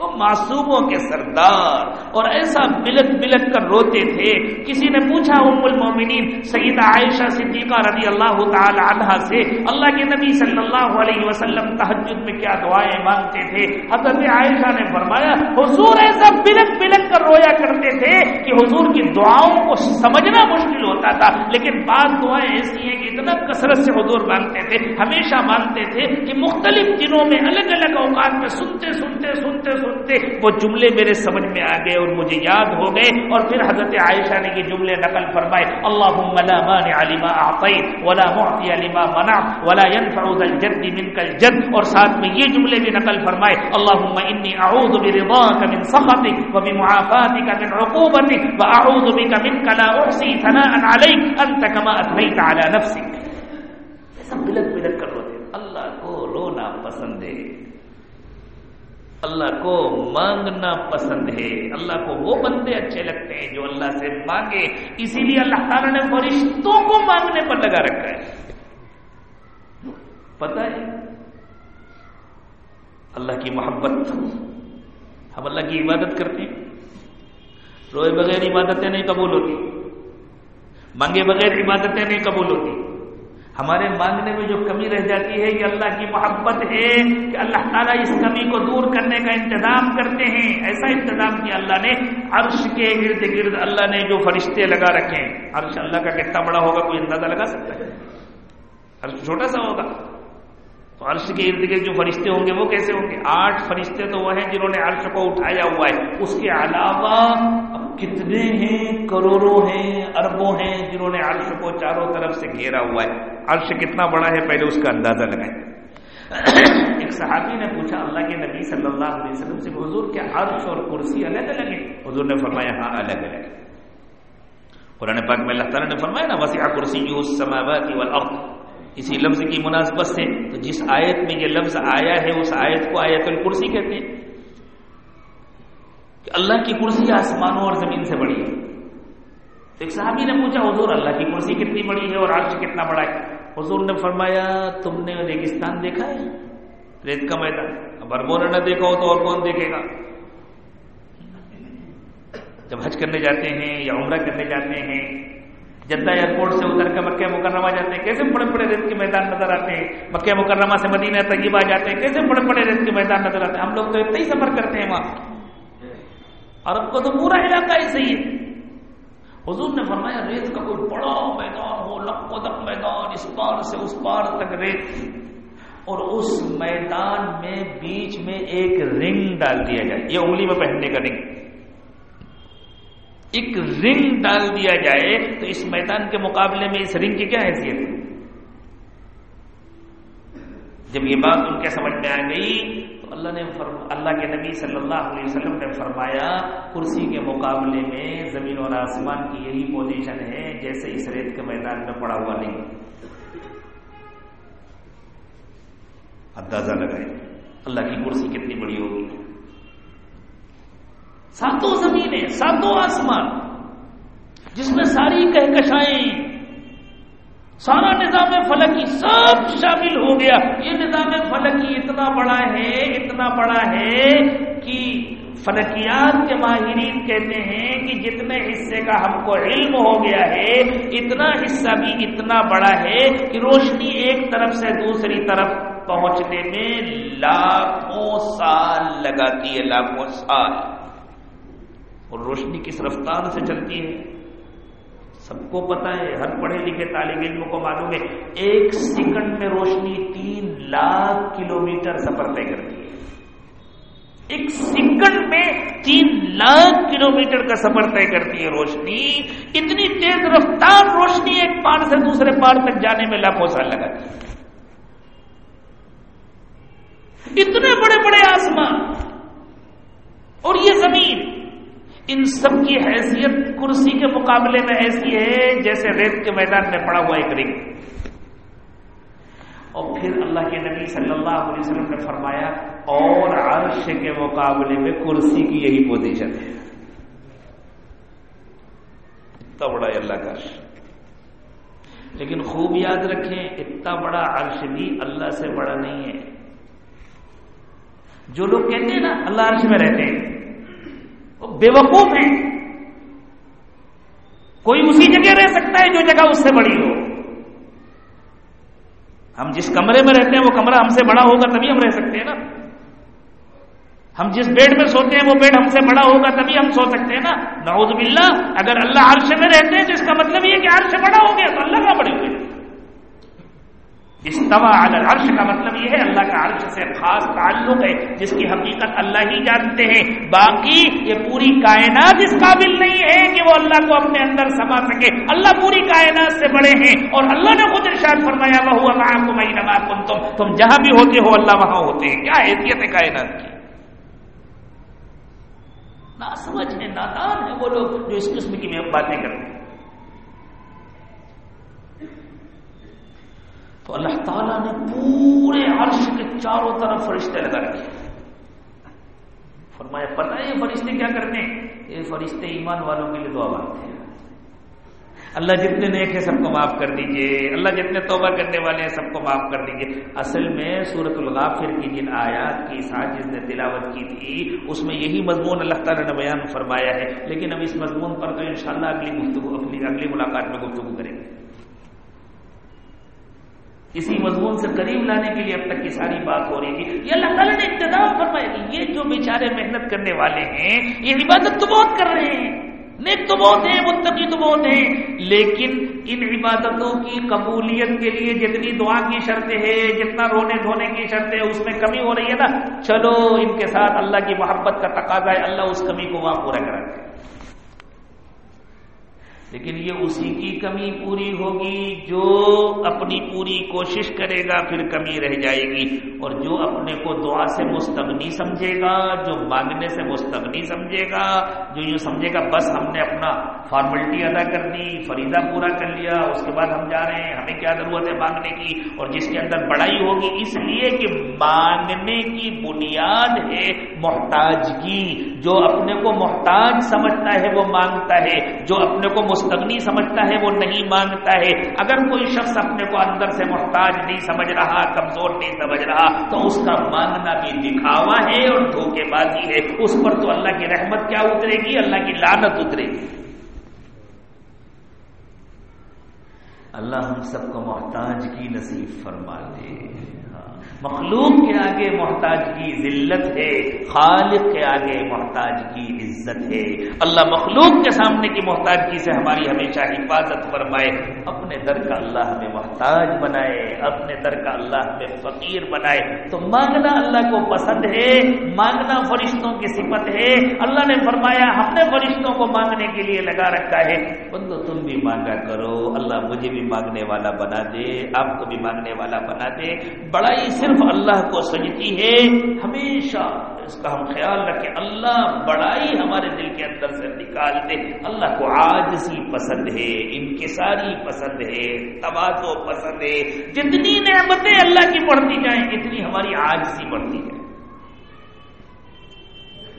وہ معصوموں کے سردار اور ایسا بلک بلک کر روتے تھے۔ کسی نے پوچھا، ام المومنین، سیدہ عائشہ صدیقہ رضی اللہ تعالی عنہ سے اللہ کے نبی صلی اللہ علیہ وسلم تحجد میں کیا دعائیں مانگتے تھے؟ حضرت عائشہ نے فرمایا، حضور ایسا بلک بلک کر رویا کرتے تھے کہ حضور کی دعاؤں کو سمجھنا مشکل ہوتا تھا۔ لیکن بعض دعائیں ایسی ہیں کہ اتنا کثرت سے حضور مانگتے تھے، ہمیشہ مانگتے تھے کہ مختلف دنوں میں الگ الگ اوقات میں سنتے سنتے سنتے سنتے سکتے وہ جملے میرے سمجھ میں آ گئے اور مجھے یاد ہو گئے۔ اور پھر حضرت عائشہ نے یہ جملے نقل فرمائے۔ اللہ لا مانع لما اعطيت ولا معطي لما منع ولا ينفع ذا الجد منك الجد۔ اور ساتھ میں یہ جملے بھی نقل فرمائے۔ اللهم اني اعوذ برضاك من سخطك وبمعافاتك من عقوبتك واعوذ بك منك لا احصي ثناء عليك انت كما اثنيت على نفسك سب بلد بلد کر رہے اللہ کو رونا پسند ہے اللہ کو مانگنا پسند ہے۔ اللہ کو وہ بندے اچھے لگتے ہیں جو اللہ سے مانگے۔ اسی لیے اللہ تعالیٰ نے فرشتوں کو مانگنے پر لگا رکھا ہے۔ پتہ ہے؟ اللہ کی محبت۔ ہم اللہ کی عبادت کرتے ہیں۔ روئے بغیر عبادتیں نہیں قبول ہوتی۔ مانگے بغیر عبادتیں نہیں قبول ہوتی۔ ہمارے مانگنے میں جو کمی رہ جاتی ہے یہ اللہ کی محبت ہے کہ اللہ تعالیٰ اس کمی کو دور کرنے کا انتظام کرتے ہیں۔ ایسا انتظام کیا اللہ نے؟ عرش کے ارد گرد اللہ نے جو فرشتے لگا رکھے ہیں۔ عرش اللہ کا کتنا بڑا ہوگا، کوئی اندازہ لگا سکتا ہے؟ عرش چھوٹا سا ہوگا۔ تو عرش کے ارد گرد جو فرشتے ہوں گے وہ کیسے ہوں گے؟ آٹھ فرشتے تو وہ ہیں جنہوں نے عرش کو اٹھایا ہوا ہے۔ اس کے علاوہ کتنے ہیں؟ کروڑوں ہیں، اربوں ہیں جنہوں نے عرش کو چاروں طرف سے گھیرا ہوا ہے۔ عرش کتنا بڑا ہے پہلے اس کا اندازہ لگائیں۔ ایک صحابی نے پوچھا اللہ کے نبی صلی اللہ علیہ وسلم سے حضور کیا عرش اور کرسی الگ الگ ہے حضور نے فرمایا ہاں الگ الگ قرآن پاک میں اللہ تعالیٰ نے فرمایا نا وسیع کرسی السماوات والارض۔ اسی لفظ کی مناسبت سے تو جس آیت میں یہ لفظ آیا ہے اس آیت کو آیت الکرسی کہتے ہیں۔ کہ اللہ کی کرسی آسمانوں اور زمین سے بڑی ہے۔ تو ایک صحابی نے پوچھا حضور اللہ کی کرسی کتنی بڑی ہے اور عرش کتنا بڑا ہے؟ حضور نے فرمایا، تم نے ریگستان دیکھا ہے؟ ریت کا میدان۔ اب نے نہ دیکھا ہو تو اور کون دیکھے گا؟ جب حج کرنے جاتے ہیں یا عمرہ کرنے جاتے ہیں، جدہ ایئرپورٹ سے اتر کر مکہ مکرمہ جاتے ہیں، کیسے بڑے بڑے ریت کے میدان نظر آتے ہیں؟ مکہ مکرمہ سے مدینہ طیبہ جاتے ہیں، کیسے بڑے بڑے ریت کے میدان نظر آتے ہیں؟ ہم لوگ تو اتنا ہی سفر کرتے ہیں وہاں۔ اور اب کو تو پورا علاقہ ایسے ہی ہے۔ حضور نے فرمایا ریت کا کوئی بڑا میدان ہو لک دک میدان اس پار سے اس پار تک ریت اور اس میدان میں بیچ میں ایک رنگ ڈال دیا جائے۔ یہ انگلی میں پہننے کا رنگ۔ ایک رنگ ڈال دیا جائے تو اس میدان کے مقابلے میں اس رنگ کی کیا حیثیت ہے؟ جب یہ بات ان کے سمجھ میں آ گئی اللہ نے اللہ کے نبی صلی اللہ علیہ وسلم نے فرمایا، کرسی کے مقابلے میں زمین اور آسمان کی یہی پوزیشن ہے، جیسے اس ریت کے میدان میں پڑا ہوا نہیں۔ اندازہ لگائے اللہ کی کرسی کتنی بڑی ہوگی؟ ساتوں زمینیں، ساتوں آسمان، جس میں ساری کہکشائیں سارا نظام فلکی سب شامل ہو گیا۔ یہ نظام فلکی اتنا بڑا ہے، اتنا بڑا ہے کہ فلکیات کے ماہرین کہتے ہیں کہ جتنے حصے کا ہم کو علم ہو گیا ہے، اتنا حصہ بھی اتنا بڑا ہے کہ روشنی ایک طرف سے دوسری طرف پہنچنے میں لاکھوں سال لگاتی ہے، لاکھوں سال۔ اور روشنی کس رفتار سے چلتی ہے؟ سب کو پتا ہے، ہر پڑھے لکھے طالب علموں کو معلوم ہے، ایک سیکنڈ میں روشنی تین لاکھ کلو میٹر سفر طے کرتی ہے۔ ایک سیکنڈ میں تین لاکھ کلو میٹر کا سفر طے کرتی ہے روشنی۔ اتنی تیز رفتار روشنی ایک پار سے دوسرے پار تک جانے میں لاکھوں سال لگاتی ہے اتنے بڑے بڑے آسمان اور یہ زمین۔ ان سب کی حیثیت کرسی کے مقابلے میں ایسی ہے جیسے ریت کے میدان میں پڑا ہوا ایک رنگ۔ اور پھر اللہ کے نبی صلی اللہ علیہ وسلم نے فرمایا، اور عرش کے مقابلے میں کرسی کی یہی پوزیشن ہے۔ اتنا بڑا اللہ کا عرش۔ لیکن خوب یاد رکھیں، اتنا بڑا عرش بھی اللہ سے بڑا نہیں ہے۔ جو لوگ کہتے ہیں نا، اللہ عرش میں رہتے ہیں۔ بے وقوف ہیں۔ کوئی اسی جگہ رہ سکتا ہے جو جگہ اس سے بڑی ہو۔ ہم جس کمرے میں رہتے ہیں، وہ کمرہ ہم سے بڑا ہوگا تبھی ہم رہ سکتے ہیں نا۔ ہم جس بیڈ میں سوتے ہیں، وہ بیڈ ہم سے بڑا ہوگا تبھی ہم سو سکتے ہیں نا۔ نعوذ باللہ، اگر اللہ عرش میں رہتے ہیں تو اس کا مطلب یہ کہ عرش بڑا ہو گیا تو اللہ استوا عرش کا مطلب یہ ہے اللہ کا عرش سے خاص تعلق ہے، جس کی حقیقت اللہ ہی جانتے ہیں۔ باقی یہ پوری کائنات اس قابل نہیں ہے کہ وہ اللہ کو اپنے اندر سما سکے۔ اللہ پوری کائنات سے بڑے ہیں اور اللہ نے خود ارشاد فرمایا وہ نما کن تم تم جہاں بھی ہوتے ہو، اللہ وہاں ہوتے ہیں۔ کیا حیثیت ہے کائنات کی؟ نہ سمجھ ہے، نادان ہے وہ لوگ جو اس قسم کی باتیں کرتے ہیں۔ تو اللہ تعالیٰ نے پورے عرش کے چاروں طرف فرشتے لگا رکھے۔ فرمایا، پتہ ہے یہ فرشتے کیا کرتے ہیں؟ یہ فرشتے ایمان والوں کے لیے دعا مانگتے ہیں۔ اللہ جتنے نیک ہیں سب کو معاف کر دیجیے۔ اللہ جتنے توبہ کرنے والے ہیں سب کو معاف کر دیجیے۔ اصل میں سورت الغافر کی جن آیات کی ساتھ جس نے تلاوت کی تھی، اس میں یہی مضمون اللہ تعالیٰ نے بیان فرمایا ہے۔ لیکن اب اس مضمون پر تو انشاءاللہ اگلی گفتگو، اپنی اگلی ملاقات میں گفتگو کریں گے۔ اسی مضمون سے قریب لانے کے لیے اب تک کی ساری بات ہو رہی تھی۔ یہ اللہ تعالیٰ نے ابتدا فرمایا کہ یہ جو بیچارے محنت کرنے والے ہیں، یہ عبادت تو بہت کر رہے ہیں۔ نیک تو بہت ہیں، متقی تو بہت ہیں، لیکن ان عبادتوں کی قبولیت کے لیے جتنی دعا کی شرطیں ہے جتنا رونے دھونے کی شرطیں، اس میں کمی ہو رہی ہے نا۔ چلو، ان کے ساتھ اللہ کی محبت کا تقاضا ہے، اللہ اس کمی کو وہاں پورا کرا لیکن یہ اسی کی کمی پوری ہوگی جو اپنی پوری کوشش کرے گا، پھر کمی رہ جائے گی۔ اور جو اپنے کو دعا سے مستغنی سمجھے گا، جو مانگنے سے مستغنی سمجھے گا، جو یوں سمجھے گا، بس ہم نے اپنا فارملٹی ادا کر دی فریدہ پورا کر لیا، اس کے بعد ہم جا رہے ہیں، ہمیں کیا ضرورت ہے مانگنے کی؟ اور جس کے اندر بڑائی ہوگی، اس لیے کہ مانگنے کی بنیاد ہے محتاجگی۔ جو اپنے کو محتاج سمجھتا ہے، وہ مانگتا ہے۔ جو اپنے کو مستغنی سمجھتا ہے، وہ نہیں مانگتا ہے۔ اگر کوئی شخص اپنے کو اندر سے محتاج نہیں سمجھ رہا، کمزور نہیں سمجھ رہا، تو اس کا مانگنا بھی دکھاوا ہے اور دھوکے بازی ہے۔ اس پر تو اللہ کی رحمت کیا اترے گی؟ اللہ کی لانت اترے گی۔ اللہ ہم سب کو محتاج کی نصیب فرما دے۔ مخلوق کے آگے محتاج کی ذلت ہے، خالق کے آگے محتاج کی عزت ہے۔ اللہ مخلوق کے سامنے کی محتاجگی سے ہماری ہمیشہ حفاظت فرمائے۔ اپنے در کا اللہ ہمیں محتاج بنائے، اپنے در کا اللہ ہمیں فقیر بنائے۔ تو مانگنا اللہ کو پسند ہے، مانگنا فرشتوں کی صفت ہے۔ اللہ نے فرمایا، ہم نے فرشتوں کو مانگنے کے لیے لگا رکھا ہے۔ بندو، تم بھی مانگا کرو۔ اللہ مجھے بھی مانگنے والا بنا دے، آپ کو بھی مانگنے والا بنا دے۔ بڑائی سے صرف اللہ کو سجتی ہے، ہمیشہ اس کا ہم خیال رکھیں، اللہ بڑائی ہمارے دل کے اندر سے نکال دے اللہ کو آجزی پسند ہے، انکساری پسند ہے توازو پسند ہے، جتنی نعمتیں اللہ کی بڑھتی جائیں، اتنی ہماری آجزی بڑھتی ہے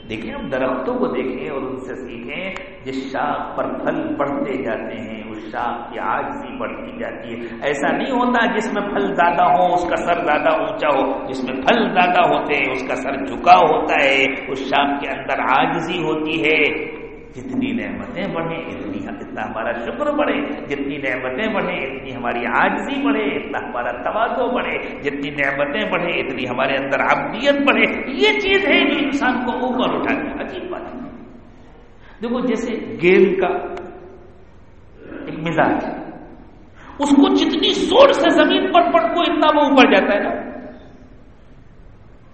دیکھیں، ہم درختوں کو دیکھیں اور ان سے سیکھیں، جس شاخ پر پھل بڑھتے جاتے ہیں شاخ کی آجزی بڑھتی جاتی ہے۔ ایسا نہیں ہوتا جس میں پھل زیادہ ہو، اس کا سر زیادہ اونچا ہو۔ جس میں پھل زیادہ ہوتے ہیں، اس کا سر جھکا ہوتا ہے۔ اس شاخ کے اندر آجزی ہوتی ہے۔ جتنی نعمتیں بڑھیں، اتنی اتنا ہمارا شکر بڑھے۔ جتنی نعمتیں بڑھیں، اتنی ہماری آجزی بڑھے۔ اتنا ہمارا توازو بڑھے۔ جتنی نعمتیں بڑھیں، اتنی ہمارے اندر عبدیت بڑھے۔ یہ چیز ہے جو انسان کو اوپر اٹھاتی عجیب بات ہے۔ دیکھو، جیسے گیند کا ایک مزاج اس کو جتنی سوڑ سے زمین پر پڑ کو اتنا وہ اوپر جاتا ہے نا۔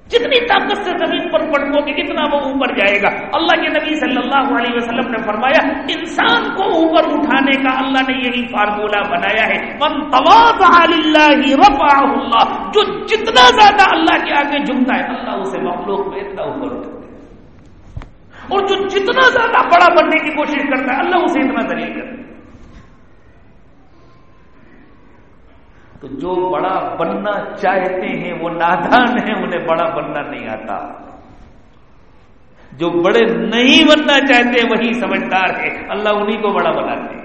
جتنی طاقت سے زمین پر پڑکو گے کتنا وہ اوپر جائے گا۔ اللہ کے نبی صلی اللہ علیہ وسلم نے فرمایا، انسان کو اوپر اٹھانے کا اللہ نے یہی فارمولہ بنایا ہے۔ من اللہ، جو جتنا زیادہ اللہ کے آگے جھکتا ہے، اللہ اسے مخلوق میں اتنا اوپر اٹھتا ہے۔ اور جو جتنا زیادہ بڑا بننے کی کوشش کرتا ہے، اللہ اسے اتنا دلیل کرتا ہے۔ تو جو بڑا بننا چاہتے ہیں، وہ نادان ہیں، انہیں بڑا بننا نہیں آتا۔ جو بڑے نہیں بننا چاہتے، وہی سمجھدار ہے اللہ انہی کو بڑا بناتے ہیں۔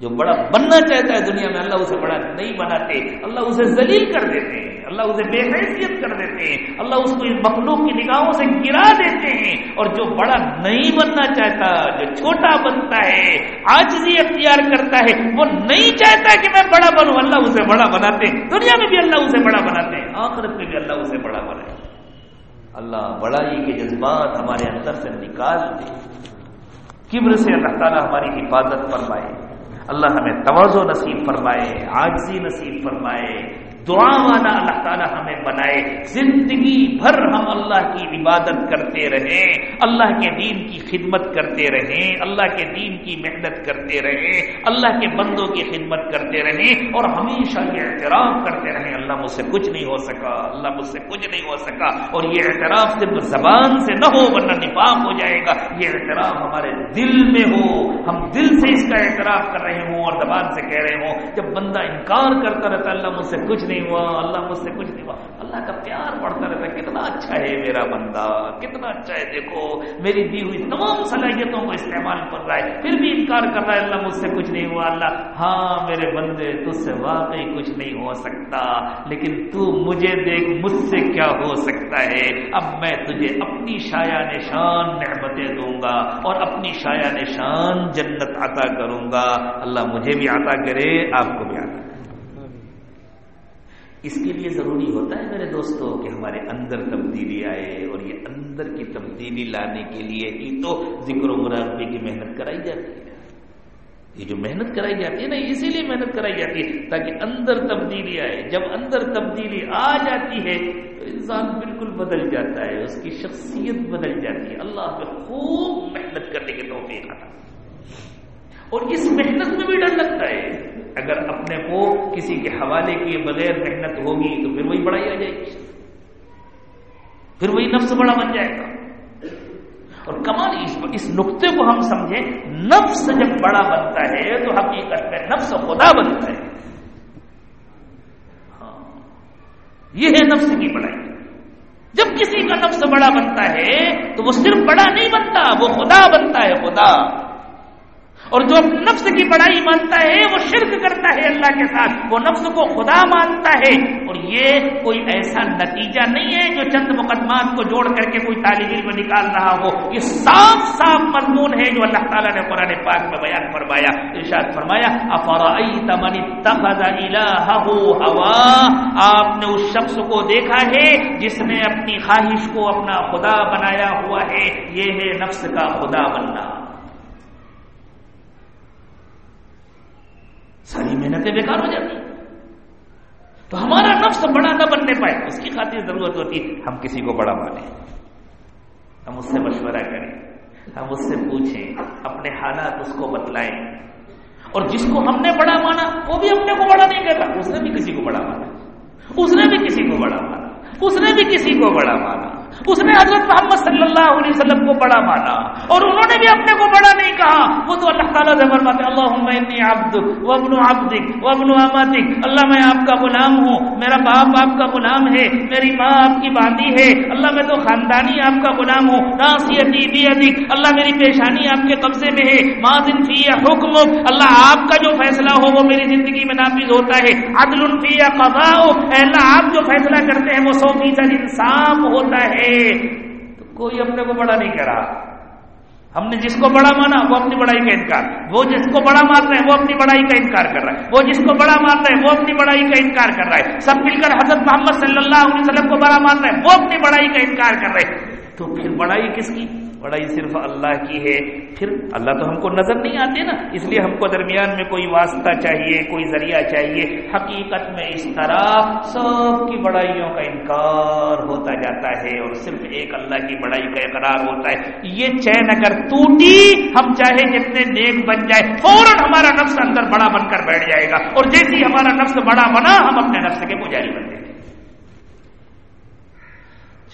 جو بڑا بننا چاہتا ہے دنیا میں، اللہ اسے بڑا نہیں بناتے۔ اللہ اسے ذلیل کر دیتے ہیں۔ اللہ اسے بے حیثیت کر دیتے ہیں۔ اللہ اس کو ان مخلوق کی نگاہوں سے گرا دیتے ہیں۔ اور جو بڑا نہیں بننا چاہتا، جو چھوٹا بنتا ہے آجزی اختیار کرتا ہے، وہ نہیں چاہتا کہ میں بڑا بنوں۔ اللہ اسے بڑا بناتے دنیا میں بھی اللہ اسے بڑا بناتے ہیں۔ آخرت میں بھی اللہ اسے بڑا بنائے۔ اللہ بڑائی کے جذبات ہمارے اندر سے نکال دے۔ کبر سے اللہ تعالیٰ ہماری حفاظت فرمائے۔ اللہ ہمیں توازو نصیب فرمائے آجزی نصیب فرمائے دعا والا اللہ تعالی ہمیں بنائے، زندگی بھر ہم اللہ کی عبادت کرتے رہیں، اللہ کے دین کی خدمت کرتے رہیں، اللہ کے دین کی محنت کرتے رہیں، اللہ کے بندوں کی خدمت کرتے رہیں اور ہمیشہ یہ اعتراف کرتے رہیں، اللہ مجھ سے کچھ نہیں ہو سکا، اللہ مجھ سے کچھ نہیں ہو سکا اور یہ اعتراف صرف زبان سے نہ ہو ورنہ نفاق ہو جائے گا، یہ اعتراف ہمارے دل میں ہو، ہم دل سے اس کا اعتراف کر رہے ہوں اور زبان سے کہہ رہے ہوں، جب بندہ انکار کرتا رہتا اللہ مجھ سے کچھ نہیں نہیں ہوا، اللہ مجھ سے کچھ نہیں ہوا اللہ کا پیار بڑھتا رہتا ہے، کتنا اچھا ہے میرا بندہ، کتنا اچھا ہے، دیکھو، میری دی ہوئی تمام صلاحیتوں کو استعمال کر رہا ہے، پھر بھی انکار کر رہا ہے، اللہ مجھ سے کچھ نہیں ہوا، اللہ ہاں میرے بندے، تجھ سے واقعی کچھ نہیں ہو سکتا، لیکن تو مجھے دیکھ، مجھ سے کیا ہو سکتا ہے؟ اب میں تجھے اپنی شایا نشان نعمتیں دوں گا اور اپنی شایا نشان جنت عطا کروں گا۔ اللہ مجھے بھی عطا کرے، آپ کو بھی عطا اس کے لیے ضروری ہوتا ہے میرے دوستوں کہ ہمارے اندر تبدیلی آئے اور یہ اندر کی تبدیلی لانے کے لیے ہی تو ذکر و مراقبے کی محنت کرائی جاتی ہے۔ یہ جو محنت کرائی جاتی ہے نا، اسی لیے محنت کرائی جاتی ہے تاکہ اندر تبدیلی آئے۔ جب اندر تبدیلی آ جاتی ہے تو انسان بالکل بدل جاتا ہے، اس کی شخصیت بدل جاتی ہے۔ اللہ پہ خوب محنت کرنے کے توفیق آتا اور اس محنت میں بھی ڈر لگتا ہے۔ اگر اپنے کو کسی کے حوالے کیے بغیر محنت ہوگی تو پھر وہی بڑائی آ جائے گی۔ پھر وہی نفس بڑا بن جائے گا۔ اور کمال اس اس نقطے کو ہم سمجھیں، نفس جب بڑا بنتا ہے تو حقیقت میں نفس خدا بنتا ہے۔ ہاں۔ یہ ہے نفس کی بڑائی۔ جب کسی کا نفس بڑا بنتا ہے تو وہ صرف بڑا نہیں بنتا، وہ خدا بنتا ہے، خدا۔ اور جو نفس کی بڑائی مانتا ہے وہ شرک کرتا ہے اللہ کے ساتھ، وہ نفس کو خدا مانتا ہے۔ اور یہ کوئی ایسا نتیجہ نہیں ہے جو چند مقدمات کو جوڑ کر کے کوئی طالب علم نکال رہا ہو۔ یہ صاف صاف مضمون ہے جو اللہ تعالیٰ نے قرآن پاک میں بیان فرمایا۔ ارشاد فرمایا ہوا آپ نے اس شخص کو دیکھا ہے جس نے اپنی خواہش کو اپنا خدا بنایا ہوا ہے۔ یہ ہے نفس کا خدا بننا۔ ساری محنتیں بیکار ہو جاتی تو ہمارا نفس بڑا نہ بننے پائے، اس کی خاطر ضرورت ہوتی ہم کسی کو بڑا مانیں۔ ہم اس سے مشورہ کریں، ہم اس سے پوچھیں، اپنے حالات اس کو بتلائیں۔ اور جس کو ہم نے بڑا مانا، وہ بھی اپنے کو بڑا نہیں کرتا اس نے بھی کسی کو بڑا مانا۔ اس نے بھی کسی کو بڑا مانا۔ اس نے بھی کسی کو بڑا مانا۔ اس نے حضرت محمد صلی اللہ علیہ وسلم کو بڑا مانا اور انہوں نے بھی اپنے کو بڑا نہیں کہا وہ تو اللہ تعالیٰ سے فرماتے اللہ عبد وابن عبدک وابن امتک۔ اللہ میں آپ کا غلام ہوں، میرا باپ آپ کا غلام ہے، میری ماں آپ کی باندھی ہے۔ اللہ میں تو خاندانی آپ کا غلام ہوں، ناصیتی بھی ادک اللہ میری پیشانی آپ کے قبضے میں ہے۔ ماں دن فی حکم اللہ آپ کا جو فیصلہ ہو وہ میری زندگی میں نافذ ہوتا ہے۔ عدل فی قضاء اللہ، آپ جو فیصلہ کرتے ہیں وہ سو فیصد انصاف ہوتا ہے۔ تو کوئی اپنے کو بڑا نہیں کرا ہم نے جس کو بڑا مانا، وہ اپنی بڑائی کا انکار۔ وہ جس کو بڑا مانتا ہے، وہ اپنی بڑائی کا انکار کر رہا ہے۔ وہ جس کو بڑا مانتا ہے، وہ اپنی بڑائی کا انکار کر رہا ہے۔ سب مل کر حضرت محمد صلی اللہ علیہ وسلم کو بڑا مانتا ہے، وہ اپنی بڑائی کا انکار کر رہے تو پھر بڑائی کس کی؟ بڑائی صرف اللہ کی ہے۔ پھر اللہ تو ہم کو نظر نہیں آتے نا۔ اس لیے ہم کو درمیان میں کوئی واسطہ چاہیے، کوئی ذریعہ چاہیے۔ حقیقت میں اس طرح سب کی بڑائیوں کا انکار ہوتا جاتا ہے اور صرف ایک اللہ کی بڑائی کا اقرار ہوتا ہے۔ یہ چین اگر ٹوٹی، ہم چاہے جتنے نیک بن جائے، فوراً ہمارا نفس اندر بڑا بن کر بیٹھ جائے گا۔ اور جیسی ہمارا نفس بڑا بنا، ہم اپنے نفس کے پجاری بن جائیں۔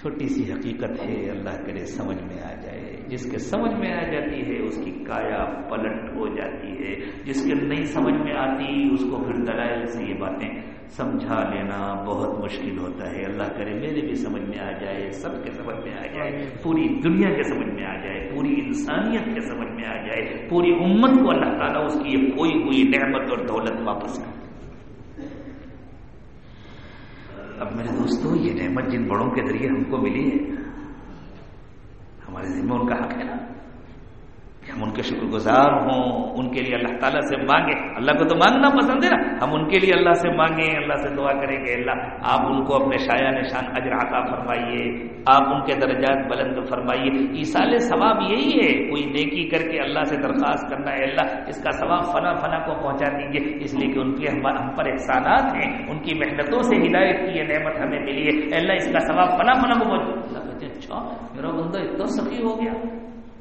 چھوٹی سی حقیقت ہے، اللہ کرے سمجھ میں آ جائے۔ جس کے سمجھ میں آ جاتی ہے، اس کی کایا پلٹ ہو جاتی ہے۔ جس کے نہیں سمجھ میں آتی، اس کو پھر دلائل سے یہ باتیں سمجھا لینا بہت مشکل ہوتا ہے۔ اللہ کرے، میرے بھی سمجھ میں آ جائے، سب کے سمجھ میں آ جائے، پوری دنیا کے سمجھ میں آ جائے، پوری انسانیت کے سمجھ میں آ جائے، پوری امت کو اللہ تعالیٰ اس کی یہ کوئی کوئی نعمت اور دولت واپس کر اب میرے دوستوں یہ نعمت جن بڑوں کے ذریعے ہم کو ملی ہے، ہمارے ذمہ ان کا حق ہے نا؟ کہ ہم ان کے شکر گزار ہوں، ان کے لیے اللہ تعالیٰ سے مانگیں۔ اللہ کو تو مانگنا پسند ہے نا۔ ہم ان کے لیے اللہ سے مانگیں، اللہ سے دعا کریں گے اللہ، آپ ان کو اپنے شاعر نشان اجر عطا فرمائیے۔ آپ ان کے درجات بلند فرمائیے۔ ایسال ثواب یہی ہے، کوئی نیکی کر کے اللہ سے درخواست کرنا ہے، اللہ اس کا ثواب فلاں فلاں کو پہنچا دیجیے اس لیے کہ ان کے ہم پر احسانات ہیں، ان کی محنتوں سے ہدایت کی یہ نعمت ہمیں ملی ہے۔ اللہ اس کا ثواب فلاں فلاں کو پہنچا۔ اللہ کہتے اچھا میرا بندہ اتنا سخی ہو گیا۔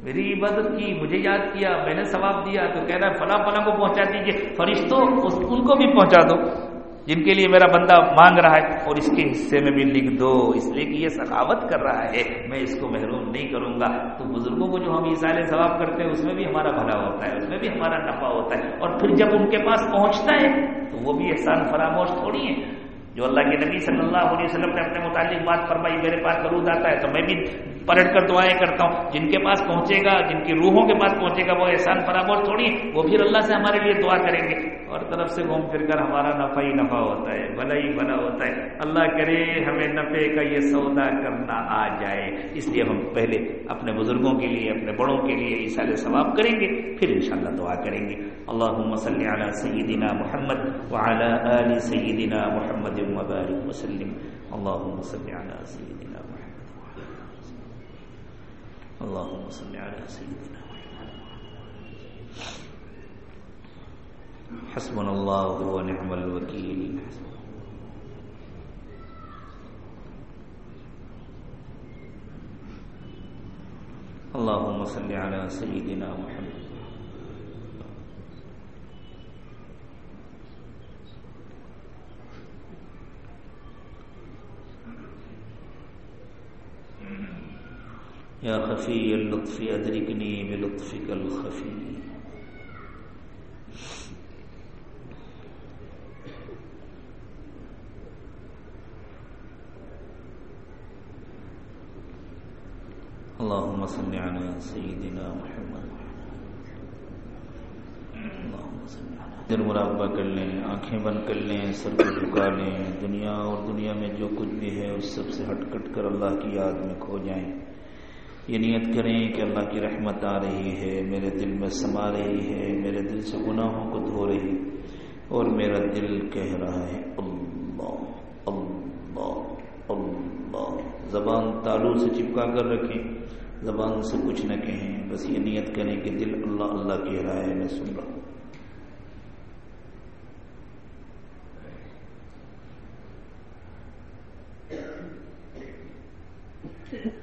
میری عبادت کی، مجھے یاد کیا، میں نے ثواب دیا، تو کہہ رہا ہے، فلاں فلاں کو پہنچا دیجیے فرشتوں ان کو بھی پہنچا دو۔ جن کے لیے میرا بندہ مانگ رہا ہے، اور اس کے حصے میں بھی لکھ دو۔ اس لیے کہ یہ سخاوت کر رہا ہے۔ میں اس کو محروم نہیں کروں گا۔ تو بزرگوں کو جو ہم عیسائے ثواب کرتے ہیں، اس میں بھی ہمارا بھلا ہوتا ہے، اس میں بھی ہمارا نفع ہوتا ہے۔ اور پھر جب ان کے پاس پہنچتا ہے، تو وہ بھی احسان فراموش تھوڑی ہے جو اللہ کے نبی صلی اللہ علیہ وسلم نے اپنے متعلق بات فرمائی، میرے پاس درود آتا ہے، تو میں بھی پلٹ کر دعائیں کرتا ہوں۔ جن کے پاس پہنچے گا، جن کی روحوں کے پاس پہنچے گا، وہ احسان فراموش تھوڑی، وہ پھر اللہ سے ہمارے لیے دعا کریں گے۔ اور طرف سے گھوم پھر کر ہمارا نفع ہی نفع ہوتا ہے، بھلا ہی بھلا ہوتا ہے۔ اللہ کرے ہمیں نفے کا یہ سودا کرنا آ جائے۔ اس لیے ہم پہلے اپنے بزرگوں کے لیے، اپنے بڑوں کے لیے عیسال ثواب کریں گے، پھر انشاءاللہ دعا کریں گے۔ اللہ صلی علی سیدنا محمد وعلی آل سیدنا محمد وبارک وسلم۔ اللهم صل على سيدنا اللهم صل على سيدنا محمد. حسبنا الله ونعم الوكيل. اللهم صل على سيدنا محمد. یا خفی اللطف ادرکنی بلطفک الخفی اللهم صل على سيدنا محمد. دل مراقبہ کر لیں، آنکھیں بند کر لیں، سر کو جھکا لیں، دنیا اور دنیا میں جو کچھ بھی ہے، اس سب سے ہٹ کٹ کر اللہ کی یاد میں کھو جائیں۔ یہ نیت کریں کہ اللہ کی رحمت آ رہی ہے، میرے دل میں سما رہی ہے، میرے دل سے گناہوں کو دھو رہی اور میرا دل کہہ رہا ہے، اللہ اللہ اللہ۔ زبان تالو سے چپکا کر رکھیں، زبان سے کچھ نہ کہیں۔ بس یہ نیت کریں کہ دل اللہ اللہ کہہ رہا ہے، میں سن رہا ہوں۔ وسلم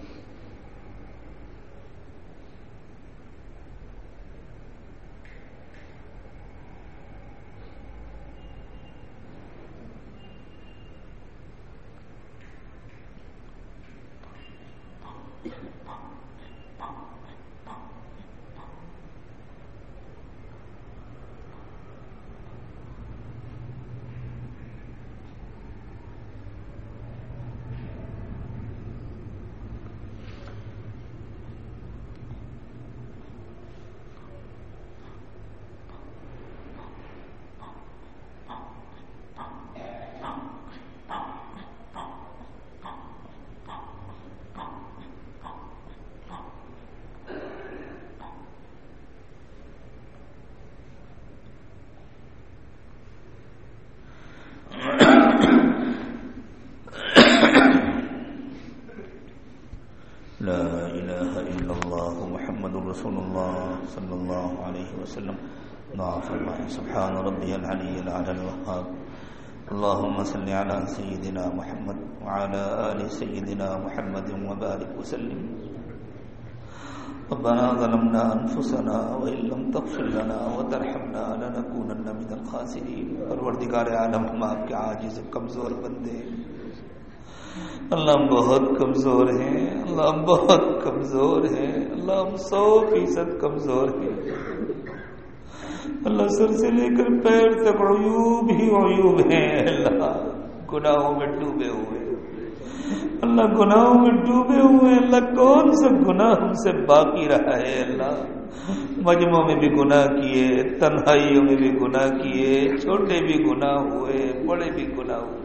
ضعف الله سبحان ربي العلي العلى الوهاب اللهم صل على سيدنا محمد وعلى آل سيدنا محمد وبارك وسلم۔ ربنا ظلمنا أنفسنا وإن لم تغفر لنا وترحمنا لنكونن من الخاسرين پروردگار عالم، ہم آپ کے عاجز، کمزور بندے۔ اللہ ہم بہت کمزور ہیں، اللہ ہم بہت کمزور ہیں، اللہ ہم سو فیصد کمزور ہیں۔ اللہ سر سے لے کر پیر تک عیوب ہی عیوب ہیں اللہ گناہوں میں ڈوبے ہوئے۔ اللہ گناہوں میں ڈوبے ہوئے۔ اللہ کون سا گناہ ہم سے باقی رہا ہے؟ اللہ مجموعوں میں بھی گناہ کیے، تنہائیوں میں بھی گناہ کیے، چھوٹے بھی گناہ ہوئے، بڑے بھی گناہ ہوئے۔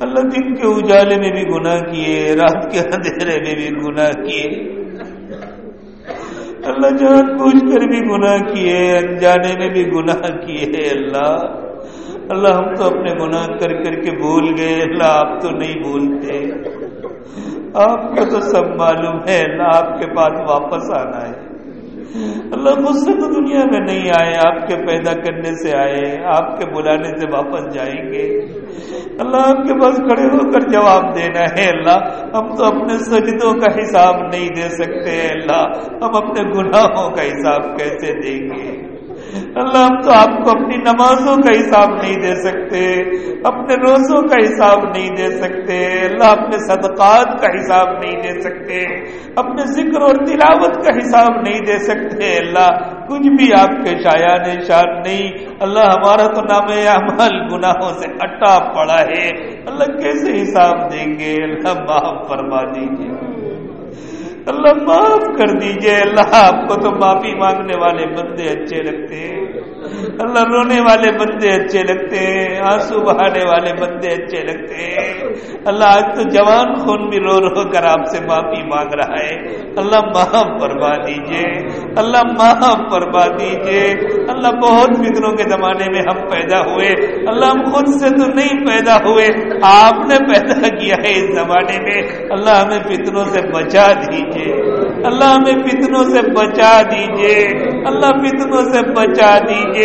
اللہ دن کے اجالے میں بھی گناہ کیے، رات کے اندھیرے میں بھی گناہ کیے۔ اللہ جان پوچھ کر بھی گناہ کیے انجانے میں بھی گناہ کیے اللہ۔ اللہ ہم تو اپنے گناہ کر کر کے بھول گئے اللہ آپ تو نہیں بھولتے۔ آپ کو تو سب معلوم ہے، اللہ آپ کے پاس واپس آنا ہے۔ اللہ مجھ سے تو دنیا میں نہیں آئے، آپ کے پیدا کرنے سے آئے، آپ کے بلانے سے واپس جائیں گے۔ اللہ آپ کے پاس کھڑے ہو کر جواب دینا ہے، اللہ، ہم تو اپنے سجدوں کا حساب نہیں دے سکتے، اللہ، ہم اپنے گناہوں کا حساب کیسے دیں گے؟ اللہ ہم تو آپ کو اپنی نمازوں کا حساب نہیں دے سکتے، اپنے روزوں کا حساب نہیں دے سکتے، اللہ اپنے صدقات کا حساب نہیں دے سکتے، اپنے ذکر اور تلاوت کا حساب نہیں دے سکتے، اللہ کچھ بھی آپ کے شایا شان نہیں، اللہ ہمارا تو نام عمل گناہوں سے اٹا پڑا ہے، اللہ کیسے حساب دیں گے؟ اللہ معاف فرما دیجیے اللہ معاف کر دیجیے، اللہ آپ کو تو معافی مانگنے والے بندے اچھے لگتے ہیں۔ اللہ رونے والے بندے اچھے لگتے ہیں، آنسو بہانے والے بندے اچھے لگتے ہیں۔ اللہ آج تو جوان خون بھی رو رو کر آپ سے معافی مانگ رہا ہے۔ اللہ معاف فرما دیجیے۔ اللہ معاف فرما دیجیے۔ اللہ بہت فکروں کے زمانے میں ہم پیدا ہوئے۔ اللہ ہم خود سے تو نہیں پیدا ہوئے۔ آپ نے پیدا کیا ہے اس زمانے میں۔ اللہ ہمیں فطروں سے بچا دیجیے۔ اللہ ہمیں فتنوں سے بچا دیجیے۔ اللہ فتنوں سے بچا دیجیے۔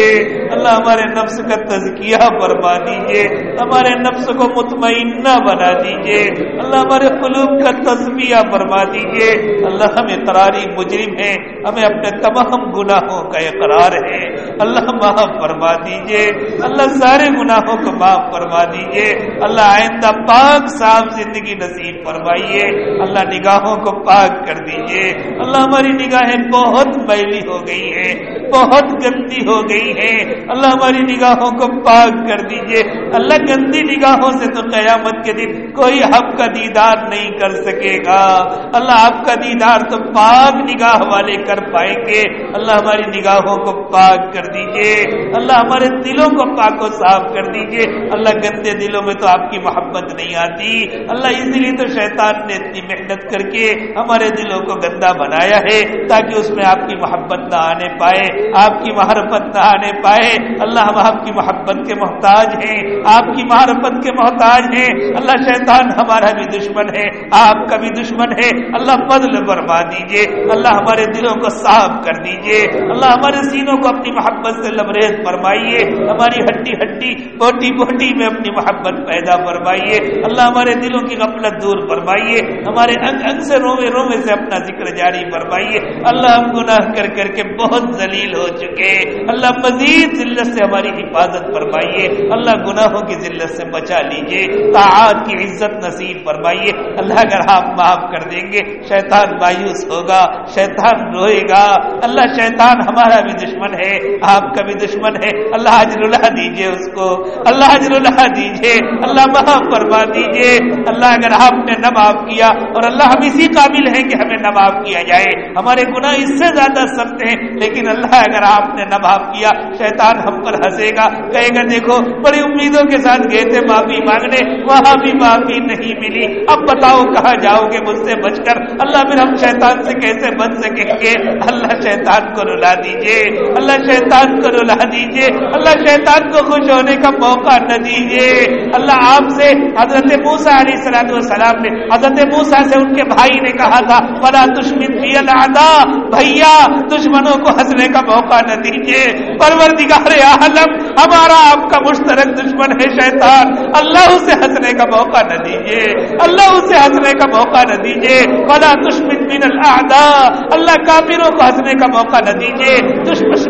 اللہ ہمارے نفس کا تزکیہ فرما دیجیے۔ ہمارے نفس کو مطمئنہ بنا دیجیے۔ اللہ ہمارے قلوب کا تصویہ فرما دیجیے۔ اللہ ہم اقراری مجرم ہیں۔ ہمیں اپنے تمام گناہوں کا اقرار ہے۔ اللہ معاف فرما دیجیے۔ اللہ سارے گناہوں کو معاف فرما دیجیے۔ اللہ آئندہ پاک صاف زندگی نصیب فرمائیے۔ اللہ نگاہوں کو پاک کر دیجیے۔ اللہ ہماری نگاہیں بہت میلی ہو گئی ہیں۔ بہت گندی ہو گئی ہے۔ اللہ ہماری نگاہوں کو پاک کر دیجیے۔ اللہ گندی نگاہوں سے تو قیامت کے دن کوئی آپ کا دیدار نہیں کر سکے گا۔ اللہ آپ کا دیدار تو پاک نگاہ والے کر پائیں گے۔ اللہ ہماری نگاہوں کو پاک کر دیجیے۔ اللہ ہمارے دلوں کو پاک و صاف کر دیجیے۔ اللہ گندے دلوں میں تو آپ کی محبت نہیں آتی۔ اللہ اس لیے تو شیطان نے اتنی محنت کر کے ہمارے دلوں کو گندا بنایا ہے تاکہ اس میں آپ کی محبت نہ آنے پائے، آپ کی محرفت نہ آنے پائے۔ اللہ ہم آپ کی محبت کے محتاج ہیں۔ آپ کی محرفت کے محتاج ہیں۔ اللہ شیطان ہمارا بھی دشمن ہے، آپ کا بھی دشمن ہے۔ اللہ بدل برما دیجیے اللہ ہمارے دلوں کو صاف کر دیجیے اللہ ہمارے سینوں کو اپنی محبت سے لبریز فرمائیے۔ ہماری ہڈی ہڈی، بوٹی بوٹی میں اپنی محبت پیدا فرمائیے۔ اللہ ہمارے دلوں کی غفلت دور فرمائیے۔ ہمارے انگ انگ سے روے روے سے اپنا ذکر جاری فرمائیے۔ اللہ ہم گناہ کر کر کے بہت ذلیل ہو چکے۔ اللہ مزید ذلت سے ہماری حفاظت فرمائیے۔ اللہ گناہ گناہوں کی ذلت سے بچا لیجیے تعاد کی عزت نصیب فرمائیے۔ اللہ اگر آپ معاف کر دیں گے، شیطان مایوس ہوگا، شیطان روئے گا۔ اللہ شیطان ہمارا بھی دشمن ہے، آپ کا بھی دشمن ہے۔ اللہ حجر اللہ دیجیے اس کو۔ اللہ حجر اللہ دیجیے اللہ معاف فرما دیجیے اللہ اگر آپ نے نہ معاف کیا، اور اللہ ہم اسی قابل ہیں کہ ہمیں نہ معاف کیا جائے۔ ہمارے گناہ اس سے زیادہ سخت ہیں، لیکن اللہ اگر آپ نے نہ معاف کیا، شیطان ہم پر ہنسے گا، کہے گا، دیکھو، بڑی امید امیدوں کے ساتھ گئے تھے معافی مانگنے وہاں بھی معافی نہیں ملی۔ اب بتاؤ کہاں جاؤ گے مجھ سے بچ کر؟ اللہ پھر ہم شیطان سے کیسے بچ سکیں گے؟ اللہ شیطان کو رلا دیجیے اللہ شیطان کو رلا دیجیے اللہ شیطان کو خوش ہونے کا موقع نہ دیجیے اللہ آپ سے حضرت موسا علیہ السلام السلام نے، حضرت موسا سے ان کے بھائی نے کہا تھا بڑا دشمن بھیا، دشمنوں کو ہنسنے کا موقع نہ دیجیے پروردگار عالم، ہمارا آپ کا مشترک دشمن ہے شیطان؟ اللہ اسے ہنسنے کا موقع نہ دیجیے اللہ اسے ہنسنے کا موقع نہ دیجیے بلا دشمن من الاعداء اللہ کافروں کو ہنسنے کا موقع نہ دیجیے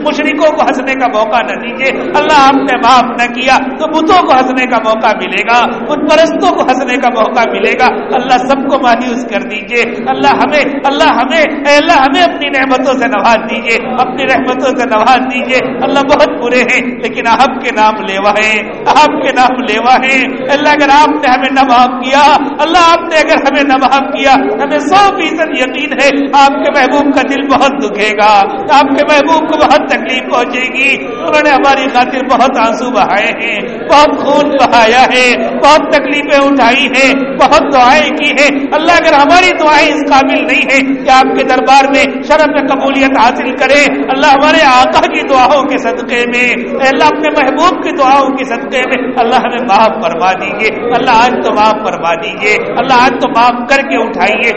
مشرقوں کو ہنسنے کا موقع نہ دیجیے اللہ آپ نے معاف نہ کیا تو بتوں کو ہنسنے کا موقع ملے گا، بت پرستوں کو ہنسنے کا موقع ملے گا، اللہ سب کو مایوس کر دیجیے اللہ ہمیں اللہ ہمیں اے اللہ ہمیں اپنی نعمتوں سے نواز دیجیے اپنی رحمتوں سے نواز دیجیے اللہ بہت برے ہیں، لیکن آپ کے نام لیوا ہے آپ کے نام لیوا ہے اللہ اگر آپ نے ہمیں نہ معاف کیا، اللہ آپ نے اگر ہمیں نہ معاف کیا، ہمیں سو فیصد یقین ہے آپ کے محبوب کا دل بہت دکھے گا، آپ کے محبوب کو بہت تکلیف پہنچے گی۔ انہوں نے ہماری خاطر بہت آنسو بہائے ہیں، بہت خون بہایا ہے، بہت تکلیفیں اٹھائی ہیں، بہت دعائیں کی ہیں۔ اللہ، اگر ہماری دعائیں اس قابل نہیں ہے کہ آپ کے دربار میں شرم میں قبولیت حاصل کرے اللہ ہمارے آقا کی دعاؤں کے صدقے میں اللہ اپنے محبوب کی دعاؤں کے صدقے میں، اللہ ہمیں معاف فرما دیجیے اللہ آج تو معاف فرما دیجیے اللہ آج تو معاف کر کے اٹھائیے۔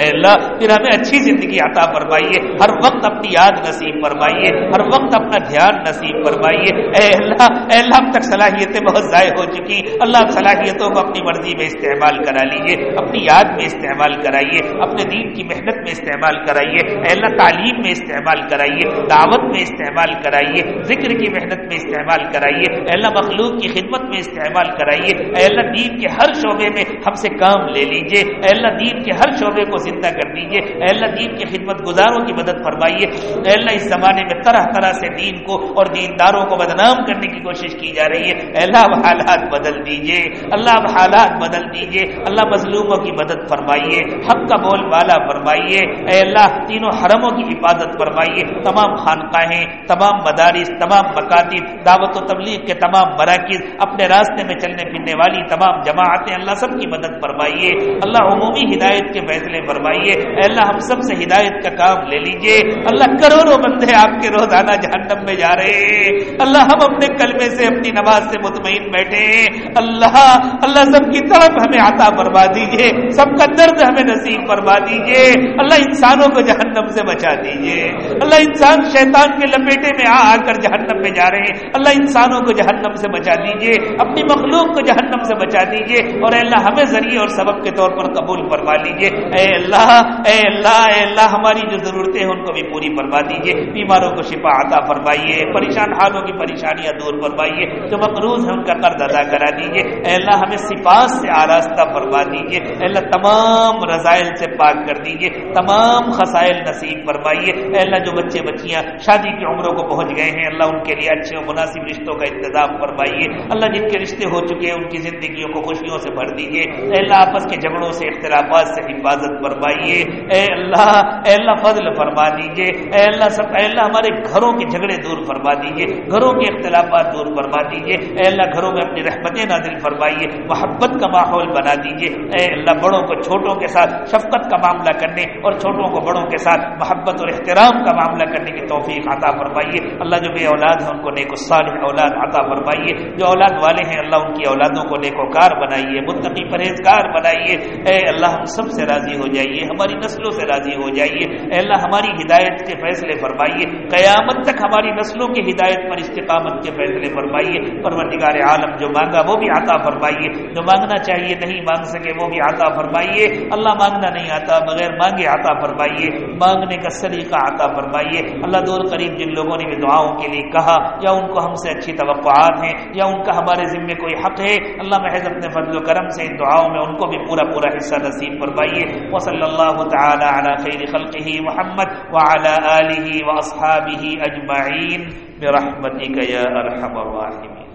اے اللہ، پھر ہمیں اچھی زندگی عطا فرمائیے۔ ہر وقت اپنی یاد نصیب فرمائیے۔ ہر وقت اپنا دھیان نصیب فرمائیے۔ اے اللہ اے اللہ اب تک صلاحیتیں بہت ضائع ہو چکی۔ اللہ صلاحیتوں کو اپنی مرضی میں استعمال کرا لیجیے اپنی یاد میں استعمال کرائیے۔ اپنے دین کی محنت میں استعمال کرائیے۔ اے اللہ، تعلیم میں استعمال کرائیے۔ دعوت میں استعمال کرائیے۔ ذکر کی محنت میں استعمال کرائیے۔ اے اللہ، مخلوق کی خدمت میں استعمال کرائیے۔ اے اللہ، دین کے ہر شعبے میں ہم سے کام لے لیجیے اے اللہ، دین کے ہر شعبے کو زندہ کر دیجیے اے اللہ، دین کی خدمت گزاروں کی مدد فرمائیے۔ اے اللہ، اس زمانے میں طرح طرح سے دین کو اور دینداروں کو بدنام کرنے کی کوشش کی جا رہی ہے۔ اے اللہ، اب حالات بدل دیجیے اللہ، اب حالات بدل دیجیے اللہ، مظلوموں کی مدد فرمائیے۔ حق کا بول بالا فرمائیے۔ اے اللہ، تینوں حرموں کی حفاظت فرمائیے۔ تمام خانقاہیں، تمام مدارس، تمام مکاتب، دعوت و تبلیغ کے تمام مراکز، اپنے راستے میں چلنے پھرنے والی تمام جماعتیں، اللہ، سب کی مدد فرمائیے۔ اللہ، عمومی ہدایت کے فیصلے فرمائیے۔ اے اللہ ہم سب سے ہدایت کا کام لے لیجیے۔ اللہ کروڑوں بندے آپ کے روزانہ جہنم میں جا رہے ہیں۔ اللہ ہم اپنے کلمے سے، اپنی نماز سے مطمئن بیٹھے اللہ اللہ سب کی طرف ہمیں عطا فرما دیجیے۔ سب کا درد ہمیں نصیب فرما دیجیے۔ اللہ انسانوں کو جہنم سے بچا دیجیے۔ اللہ انسان شیطان کے لپیٹے میں آ آ کر جہنم میں جا رہے ہیں۔ اللہ انسانوں کو جہنم سے بچا دیجیے۔ اپنی مخلوق کو جہنم سے بچا دیجیے۔ اور اے اللہ ہمیں ذریعے اور سبب کے طور پر قبول فرما لیجیے۔ اے اللہ اے اللہ اے اللہ، ہماری جو ضرورتیں ہیں ان کو بھی پوری فرما دیجیے، بیماروں کو شفا عطا فرمائیے، پریشان حالوں کی پریشانیاں دور فرمائیے، جو مقروض ہے ان کا قرض ادا کرا دیجیے، اے اللہ، ہمیں سپاس سے آراستہ فرما دیجیے، اے اللہ، تمام رضائل سے پاک کر دیجیے، تمام خسائل نصیب فرمائیے، اے اللہ، جو بچے بچیاں شادی کی عمروں کو پہنچ گئے ہیں، اللہ، ان کے لیے اچھے اور مناسب رشتوں کا انتظام فرمائیے، اللہ، جن کے رشتے ہو چکے ہیں، ان کی زندگیوں کو خوشیوں سے بھر دیجیے اللہ، آپس کے جھگڑوں سے، اختلافات سے حفاظت فرمائیے اے اللہ اے اللہ فضل فرما دیجیے اے اللہ سب، اے اللہ ہمارے گھروں کے جھگڑے دور فرما دیجیے گھروں کے اختلافات دور فرما دیجیے اے اللہ گھروں میں اپنی رحمتیں نازل فرمائیے۔ محبت کا ماحول بنا دیجیے اے اللہ بڑوں کو چھوٹوں کے ساتھ شفقت کا معاملہ کرنے اور چھوٹوں کو بڑوں کے ساتھ محبت اور احترام کا معاملہ کرنے کی توفیق عطا فرمائیے۔ اللہ جو بے اولاد ہے ان کو نیک الصالح اولاد عطا فرمائیے۔ جو اولاد والے ہیں، اللہ ان کی اولادوں کو نیک وکار بنائیے، متقی پرہیزگار بنائیے۔ اے اللہ ہم سب سے راضی ہو جائیے۔ جائیے، ہماری نسلوں سے راضی ہو جائیے۔ اے اللہ، ہماری ہدایت کے فیصلے فرمائیے۔ قیامت تک ہماری نسلوں کی ہدایت پر استقامت کے فیصلے فرمائیے۔ پروردگار عالم، جو مانگا وہ بھی عطا فرمائیے۔ جو مانگنا چاہیے نہیں مانگ سکے وہ بھی عطا فرمائیے۔ اللہ مانگنا نہیں آتا، بغیر مانگے عطا فرمائیے۔ مانگنے کا سلیقہ عطا فرمائیے۔ اللہ دور قریب جن لوگوں نے بھی دعاؤں کے لیے کہا، یا ان کو ہم سے اچھی توقعات ہیں، یا ان کا ہمارے ذمے کوئی حق ہے، اللہ محض اپنے فضل و کرم سے ان دعاؤں میں ان کو بھی پورا پورا حصہ نصیب فرمائیے۔ وصلی وصلى الله تعالى على خير خلقه محمد وعلى آله وأصحابه أجمعين برحمتك يا أرحم الراحمين